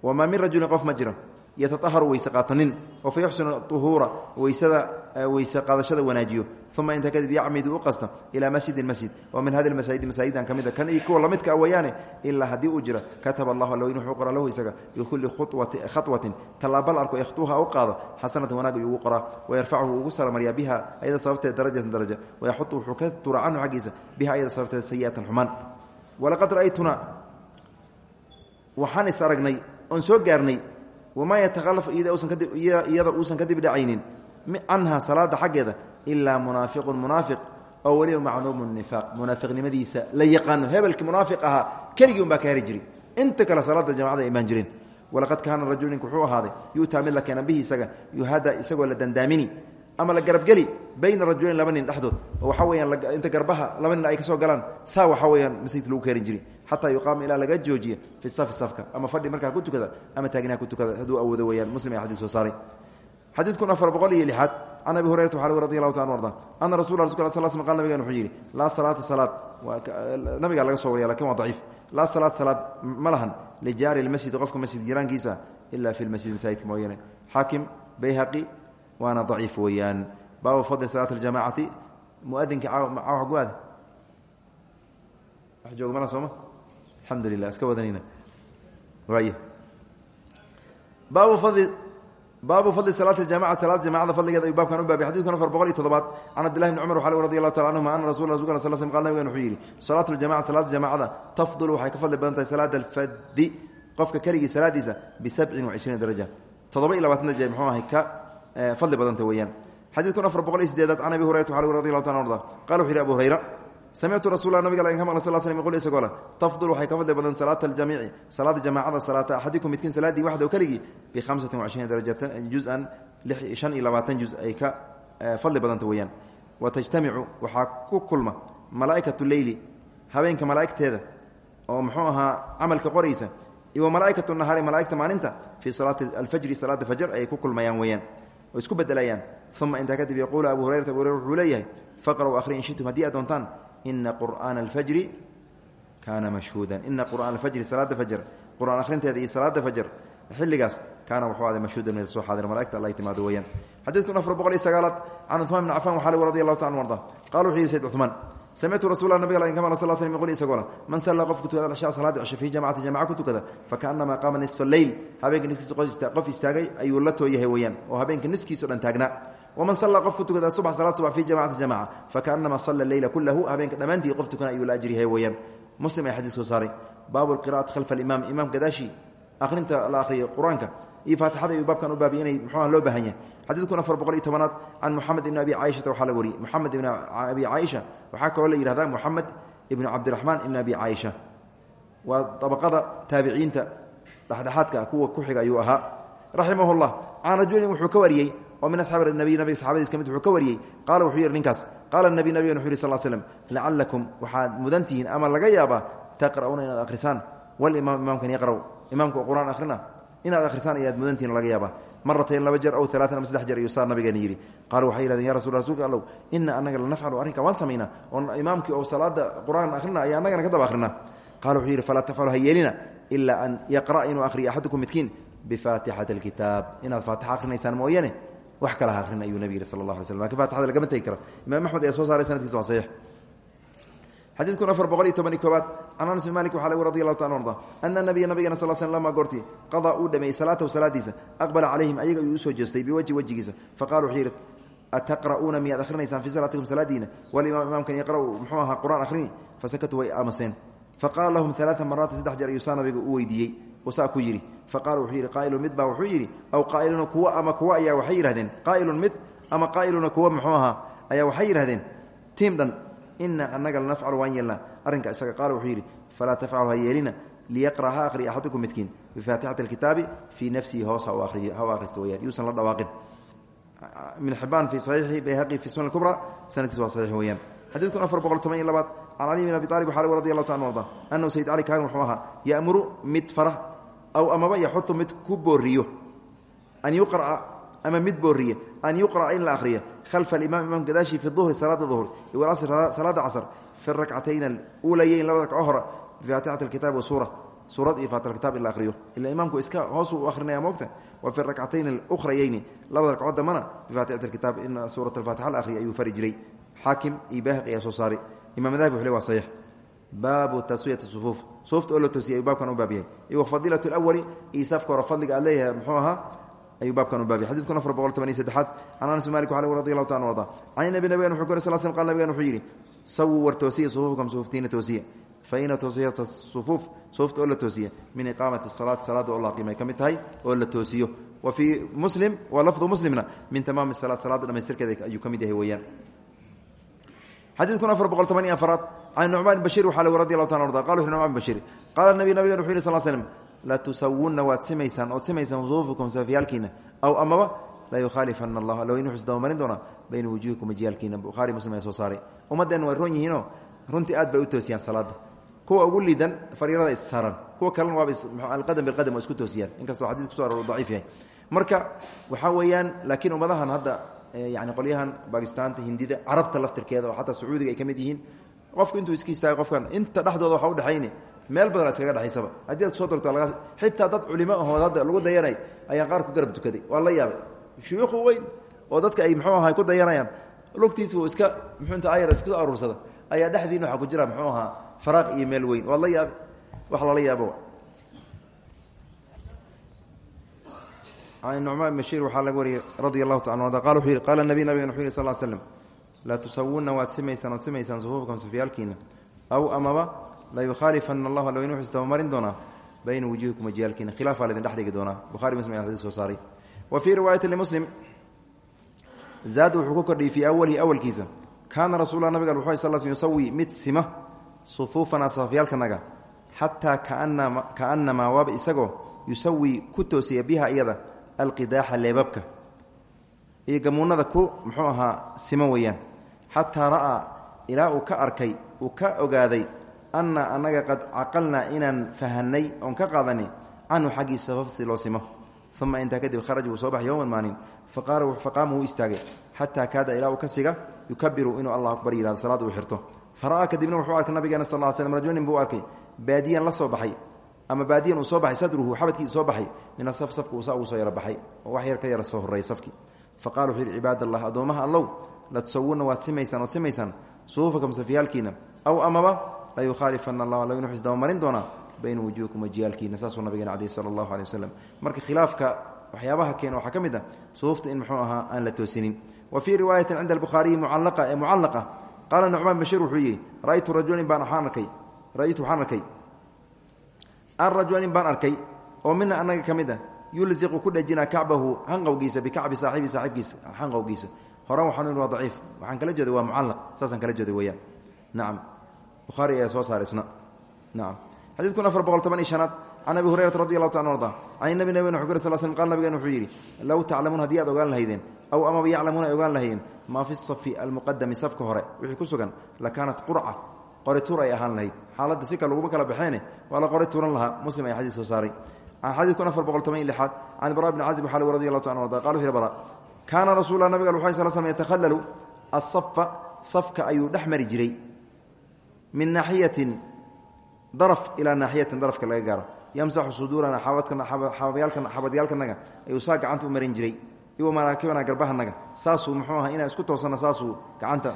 Wamaa min rajulin qof ma jiro yataaharu weyse qaato nin oo fa yuxsinu uhuura weysada weyse qaadashada wanaajiyo. Uma inta kadib yacmidu u qasta ilaa masjidin masjid oo min hadi masaajidi masaajidan ka mid a kan iyo kuwa lamidka a weeyaane ilaa haddii uu jiro kataba allahu alla weyn wuxuu qora lahu isaga bikulli khawatin tallaabal arko yakhtuuha u qaado xasanatan wanaag ayuu ugu qoraa wayarfachu ugu salamaryaa biha ayada sababteed darajatan daraja. Wayaxutu wamaa yatakhalafu iyada uusan kadib dhacaynin canha salaada xaggeeda ilaa munaafiqun munaafiq oo weliba macluumu nifaaq munaafiqnimadiisa la yaqaano hebelkii munaafiq ahaa keligii un baa ka heri jiri inta kale salaada jamacada imaan jireen walaqad kaana rajul nink wuxuu ahaaday yu'taa mid bihi isaga yuhada isagoo la dandaamini ama la garabgeli bayna rajulayn laba nin dhexdood. Oo weyaan inta garbaha laba nin ay ka soo galaan saa waxaa weyaan masjidka lagu keeni jiri xataa yuqaama ilaa laga joojiya fi safi safka ama fadhi markaa ku tukada ama taagnaha ku tukada hadduu awoodo weyaan muslim ayaa xadid soo saaray xadiidkun afar boqol iyo lixaad can abi hurayrata waxaa radi allahu ta an arda ana rasul a rasul sl qal nabigan wuxuu yidhi laa salaata salaad nabigaa laga soo wariya laakiin waa daciif laa salaata salaad ma lahan lijaari lmasjidi qofka masjid jiraankiisa ila fi lmasjid masaajidka mooyaane xaakim bayhaqi waana daciif weeyaan baabu fadli salaati ljamacati muadinka caawa gu aada wax jooga mala sooma alxamdu lilah iska wadanayna baabu fadli baabu fadli salaati jamaca salaad jamacada fadligeeda ayuu baabkan u baabay xadidkan afar boqol iyo toddobaad can cabdillahi bni cumar waxaa radi taala canhuma ana rasul rasulka sal sl qal nabigan wuxuu yidhi salaatu ljamaca salaada jamacada tafdulu waxay fadli badan tahay salaada alfadi qofka keligii salaadiisa bisabcin daraja. Toddoba iyo labaatan daraja muxuu ahay ka fadli badanta weeyaan. Xadiidkun afar boqol iyo sideedaad can abi hurayrata waxaa radi allahu abu hurayra samictu ka maqla sal slm qul isagoo leh tafdul waxay ka fadli badan salaata aljamiici salaada jamaacada salaata axadikum midkiin salaaddii waxdaw keligii bihamsatin wacishriina darajatan juz-an shan iyo labaatan juz ay ka fadli badanta weeyaan wa tajtamicu waxaa ku kulma malaa'ikatu leyli habeenka malaa'igteeda oo muxuu ahaa camalka qoraysa iyo malaaikatu nahaari malaaigta maalinta fii salaati alfajri salaada fajr ayay ku kulmayaan weeyaan oo isku bedelayaan uma intaa kadib yaquulu abu hurayrata abu hurayra wuxuu leeyahay faqra'u akhri in shitum haddii aad doontaan ina qur'aana alfajri kaana mashhuudan ina qur'aana alfajri salaada fajr qur'aan akhrinteeda iyo salaada fajr xilligaas kaana wuxuu aday mashhuudan mid soo xaadir malaigta alla timaado weeyaan xadiidkun afar boqol iyo sagaalaad can cuثmaan bn cafan waxaa lg radi allahu ta an arda qala wuxuu yihi sayd cuثmaan samictu rasul nabig ka maqla sal sl qul isagoo le man salla qofku tukada alcishaa salaada cisho fii jamacati jamaca ku tukada fakaanama qaama nisfa leyl habeenka niskiisa qof istaagay ayuu la tooyahay weeyaan oo habeenka niskiisao dhan waman salla qofku tukada subax salaad subax fii jamacati jamaca fakaanama salla leyla kulahu habeenka dhammaantii qof tukana ayuu la ajriyahay weeyaan muslim ayaa xadiis soo saaray baabu lqira'ati khalfa alimaam imaam gadaashii akhrinta la akhriyo qur'aanka iyo faatixada ayuu baabkan u baabiy inay muxuuha loo baahan yahay xadiidkun afar boqol iyo tobanaad can moxamed ibni abi caaishata waxaa la wariyey moxamed ibni abi caaisha waxaa kaloo la yihahdaa moxamed ibnu cabdiraxmaan ibni abi caaisha waa dabaqada taabiciinta dhexdhexaadka kuwa ku xiga ayuu ahaa raximah llah can rajulin wuxuu ka wariyey oo min asxaabi nabiy nabiga saxabadiis ka mid wuxuu ka wariyey. Qaala wuxuu yihi ninkaas qaala nabi nabigan wuxu yih sal slm lacalakum waxaad mudan tihiin ama laga yaabaa taqra'uuna inaad akhrisaan. Walimaam imaamkan yaqra'u imaamka oo qur'aan akhrina inaad akhrisaan ayaad mudantihiin laga yaabaa. Maratayn laba jeer aw alaatan ama saddex jeer ayuu saa nabigeena yidhi. Qaalu waxay yihahdeen ya rasul rasuulka allow ina anaga lanafcalu arrinka waan samaynaa oo imaamkii oo salaada qur'aan akhrina ayaa annagana ka daba akhrina qala wuxuu yidhi falaa tafcalu ha yeelina ilaa an yaqra' inuu akhriyo axadukum midkiin bifaatixati alkitaab inaad faatixa akhrinaysaan mooyane wax kala ha akhrin ayuu nabig yihi sal allah alay slm laakiin lagama tegi karo. Imaam ayaa soo saaray sanadkiisa waa saxiix. Xadid kun afar boqol iyo toban iyo koobaad can malik waxaa lagu radi allahu taala arda ana nabiya nabigana sal sl lama goortii qadaa uu dhameeyey salaatahu salaadiisa aqbala calayhim ayaga ayuu u soo jeestay biwajhi wejigiisa faqala wuxuu yidhi ataqra'uuna miyaad ahrinaysaan fii salaatikum salaadiina? Walimaam imaamkan yaqra'u muxuu ahaa qur'aan akhrini fasakatuu way aamuseen faqala lahum alaaa maraatin saddex jeer ayuu saa u weydiiyey saa ku yidhi. Faqala wuxuu yidhi qaa'ilun mid baa wuxuu yidhi aw qaa'iluna kuwa ama kuwa ayaa waxay yidhahdeen qaa'ilun mid ama qaa'iluna kuwa muxuu ahaa ayaa waxay yidhahdeen tiim dhan ina anaga lanafcalu waan yeelnaa. Isaga qaala wuxuu yidhi falaa tafcalu ha yeelina liyaqra ha akhriya axadukum midkiin bifaatixati alkitaabi fii nafsihi hoos ha u akhristo weyaan. Yuusan la dhawaaqin. Ibn xibaan fii saxiixi bayhaqi fi sunan kubra sanadkiis waa saxiix weeyaan xadiidkun afar boqol toban iyo labaad can cali abi aalib waxaa radi allahu ta an arda annahu sayid ya'muru mid fara aw amaba yaxudu mid ku booriyo. An yuqra'a ama mid booriye. An yuqra'a in la akhriya khalfa alimaam imaam gadaashii fi duhri salaada duhr iwalasr salaada casr. Fi rakcatayn aluulayeyn labada ragco hore bifaatixati alkitabi wasuura suurad iyo faatix kitab in la akhriyo. Ila imaamku iska hoos u akhrinaya moogta wa fi rakcatayn alukhrayeyni labada ragco dambana bifaatixati alkitab in suurat alfaatixa la akhriya ayuu fari jiray. Xaakim iyo baahaqi ayaa soo saaray. Imam dahabi wuxu le waa saxiix. Baabu taswiyati sufuuf suufta oo la toosiyay ayuu baabkan u baab yahay iyo fadiilat lawali iyo safka hore fadliga aad leeyahay muxuu ahaa? Ayuu baabkan u baabyahy xadidkun afar boqol toban iyo saddexaad can anas malik waxa radi allahu ta an arda. Can nabi nabigan wuxuu ku yiri sal sl qal nabigan wuxuu yidhi sawuu war toosiya sufuufkam suuftiina toosiya fa ina toosiyata sufuuf suufta oo la toosiya min iqaamati salaati salaada oo la qiimay ka mid tahay oo la toosiyo. Wa fii muslim wa lafdu muslimna min tamaami salaat salaada dhamaystirkeeda ayuu ka mid yahay weeyaan xadiidkun afar boqol toban iyo afaraad can nucmaan bashir waxaa lagu radi allahu ta arda qala wuxu nucmaan bashir qaala nabi nabigan wuxu yidhi sal slm latusawunna waad simaysaan ood simaysaan sufuufakum safyaalkiina aw amaba la yukhaalifana allah allo in wuxuu isdabamarin doonaa bayna wujuhikum wajiyaalkiina bukhaari muslim ayaa soo saaray ummaddeenna way ron yihiinoo runtii aad bay u toosiyaan salaada kuwa ugu liidan fariirada issaaran kuwa kalena waaba alqadam bilqadam waa isku toosiyaan inkastoo xadis kuso aroor daciif yahay marka waxaa weeyaan laakiin ummadahan hadda yani qolyahan bakistaanta hindida carabta laftirkeeda oo xataa sacuudiga ay ka mid yihiin. Qofku intuu iska qofkan inta dhexdooda waxa udhexayni meel badan iskaga dhexaysaba haddii aad ku soo darto xitaa dad culimo ahood hadda lagu dayanay ayaan qaar ku garab tukaday waa la yaabay. Shuyuuku weyn oo dadka ay muxuu ahaa ku dayanayaan lugtiisa uu iska muxuunta ayar iska soo ayaa dhexdiina waxaa ku jira muxuu ahaa faraaq iyo meel weyn. Waad la yaabay. Wax lala yaabo can nucmaan bashir waxaa laga wariyey radia allahu taala ada qala wuxuu yidhi qaala nabiy nabigan wuxu yidhi sal l slem laa tusawunna waad simaysaan ood simaysaan sufuufkam safyaalkiina aw amaba la yukhaalifana allah allo in wuxuu isdabamarin doonaa bayna wujuhikum wajiyaalkiina khilaafaa laydin dhex dhigi doonaa. Bukhari muslim ayaa xadiis soo saaray. Wa fii riwaayati limuslim zaad wuxuu ku kordhiyey fii awalihi awalkiisa kaana rasuullah nabiga wuxuu sal sl yusawi mid sima sufuufanaa safyaalkanaga xataa kaanamaa waaba isagoo yusawi ku toosiya biha iyada alqidaaxa leebabka. Iyo gamuunada ku muxuu ahaa simo weeyaan. Xataa ra'aa ilaa uu ka arkay uu ka ogaaday anna annaga qad caqalnaa inaan fahanay oon ka qaadanay canhu xaggiisa fafsi loo simo. Uma intaa kadib kharaj wuu soo baxay yowman maalin faqaama wuu istaagay xataa kaada ilaa uu ka siga yukabiru inuu allah akbar yihahdo salaada uu xirto. Fara'aa kadibna wuxuu arkay nabigeena sal l slm rajunin buu arkay baadiyan la soo baxay ama baadiyan uu soo baxay sadruhu xabadkii soo baxay min asaf safka uusa ugu soo yaro baxay oo wax yar ka yara soo horreeyay safkii faqala wuxuu yidhi cibaad allah addoomaha allow la tusawunna waad simaysaan ood simaysaan sufuufakum safyaalkiina aw amaba la yukhaalifana allah allo in wuxuu isdabamarin doonaa bayna wujuhikum wajiyaalkiina saasuu nabigeena caleyh sala allahu aley waslem marka khilaafka waxyaabaha keena waxaa ka mid ah sufuufta in muxuu ahaa aan la toosinin. Wa fii riwaayatin cinda albukhaariyi mucallaqa ee mucallaqa qaala nucmaan bashiir wuxuu yihi ra'aytu rajulan baan waxaan arkay ra'aytu waxaan arkay arajulin baan arkay oo mina anaga ka a yulziqu ku dhejinaa kacbahu hanqowgiisa bikacbi saaxibi saaxiibkiisa hanqowgiisa horan waxaan waa daciif waxaan kala jeeday waa mucallaq saasaan kala jeeday weyaan nacam bukhaari ayaa soo saaray isna nacam xadiidkun afar boqol toban iyo shanaad abi hurayrata radi taala arda can nabi nabigena wuxu kuri sal slm qal nabigen wuxuu yidhi low taclamuun ogaan lahaydeen aw amaba yaclamuun ay ogaan lahaydeen maa fi safi almuqadami safka hore wixii ku sugan lakaanat qurca qori tuur ay ahaan lahayd. Xaaladda si kale laguma kala baxeene waa la qori muslim ayaa xadiis soo saaray. Can xadiid kun afar boqol toban iyo lixaad can bara bni cazib waxaa radi allahu ta arda qala wuxu bara kaana rasuullah nabiga wuxu sal slm yatakhallalu asafa safka ayuu dhex jiray. Min naaxiyatin daraf ilaa naaxiyatin darafka laga gaaro. Yamsaxu suduurana xabadyaalkanaga ayuu saa gacanta u marin jiray. Iwa manaakibana garbahanaga saasuu muxuu ahaa inaan isku toosana saasuu gacanta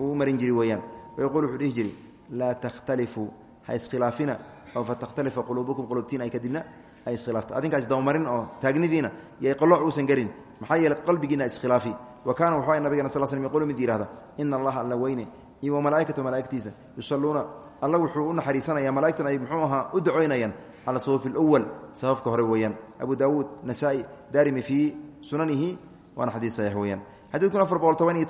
uu marin jiri weeyaan wayaquul wuxuu dhihi jiri laa takhtalifuu ha iskhilaafina oo fatakhtalifa quluubukum qulubtiin ay kadibna ay iskhilaafta adinkaas dabamarin oo taagnidiina iyo qolooc uusan gelin. Maxaa yeeley qalbigiina iskhilaafi wa kaana wuxuu ay nabigana sal slm yaqulu mid yihahda ina allaha alla weyne. Iyo wa malaa'ikatu malaa'igtiisa yusalluuna. Alla wuxuu u naxariisanaya malaigtan ay muxuu ahaa u ducoynayaan cala suhufi lwal safafka hore weeyaan. Abu daawuud nasaa-i daarimi fii sunanihi waana xadiis saxiix weeyaan. Xadiidkun afar boqol toban iyo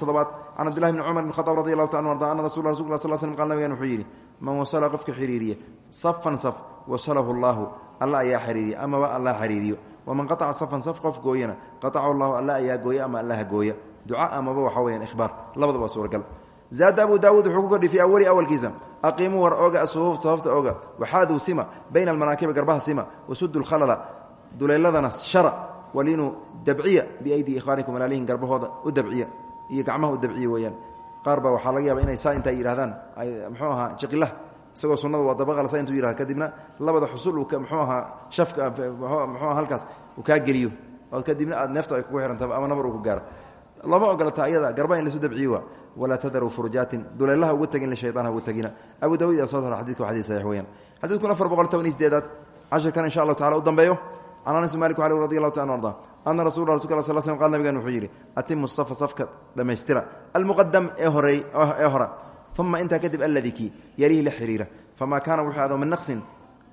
can cabdillahi bni cumar bn khadaab radi allahu ta anu arda ana rasul rasul sal slm qal nabigan wuxuu yidhi man wasala qofka xiriiriya safan saf wasalahu allahu alla ayaa xiriiriya amaba alla xiriiriyo waman qataca safan saf qof gooyana qatacahu allahu alla ayaa gooya ama allaha gooya duca amaba waxa weyaan ihbaar labadaba suuragal zaada abu daawuud wuxuu ku kordhi fii awali awalkiisa aqiimuu war oga asuhuuf sababta oga waxaaduu sima bayna almanaakibi garbaha sima wasudu lkhalala duleeladana shara walinuu dabciya biaydi ikhwaanikum walaalihin garbahooda u dabciya iyo gacmaha u dabciya weeyaan. Qaar baa waxaa laga yaaba inay saa inta yidhahdaan ay mxuu ahaa jiqilah isagoo sunnada waa dabaqala saa intuu yihahd kadibna labada xusul uu mxuu ahaa shafka mxuuha halkaas uu kaa geliyo. Oo kadibna aad neefta ay kugu xihantaba ama nabar uu ku gaaro. Lama ogolata ayada garba in lasu dabciyo waa walaa tadaruu furujaatin. Duleelaha ugu tegin lishayaan ha ugu tegina abu dawud yaa soo sara xadidka waa xadis saxiix weyaan xadidkun afar boqol toban iyo sideedaad. Cashirkan insha allahu tacala u dambeeyo can anas malik ali radi allahu ta arda ana rasul rasulka al sl qal nabigan wuxuu yidhi safka dhammaystira almuqadam ee horey ee hora kadib alladii kii yalihi la xiriira famaa kaana min naqsin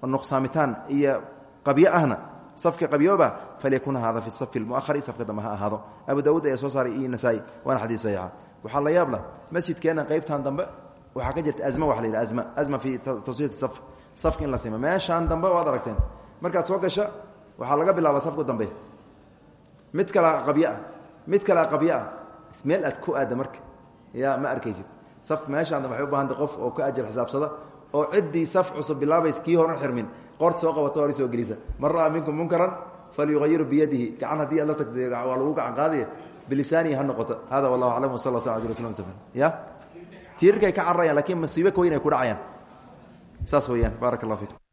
nuqsaamitaan iyo qabyo ahna safka qabyooba falyakun haada fi safi lmuahari safka dambe ha abu dawuud ayaa soo saaray iyo nasaa-i waana xadiis saxiixa waxaa la yaabla qaybtan dambe waxaa ka azma waa la azma azma fii taswiyati saf safka in la simo meeshaan dambe waad aragteen markaad soo gasha waxaa laga bilaaba safku dambe mid kala qabyoah mid kala qabyoah meel aad ku aadda marka. Yaa ma arkaysid. Saf meeshaan dambe waxay u bahantay qof oo ka ajar xisaabsada oo ciddii saf cusub bilaabays kii horan xirmin. Qoorta soo qabato hor soo gelisa man ra'aa minkum munkaran falyuhayiru biyadihi. Gacan haddii aad la tagta waa lagu gacan qaadaya. Bilisaanihi ha noqoto. Hada wallahu aclam w sal sl ala sl ya tiirarkay ka cararayaan lakiin masiibo ka weyn ay ku dhacayaan. Saas weeyaan. Baarak allah fiikum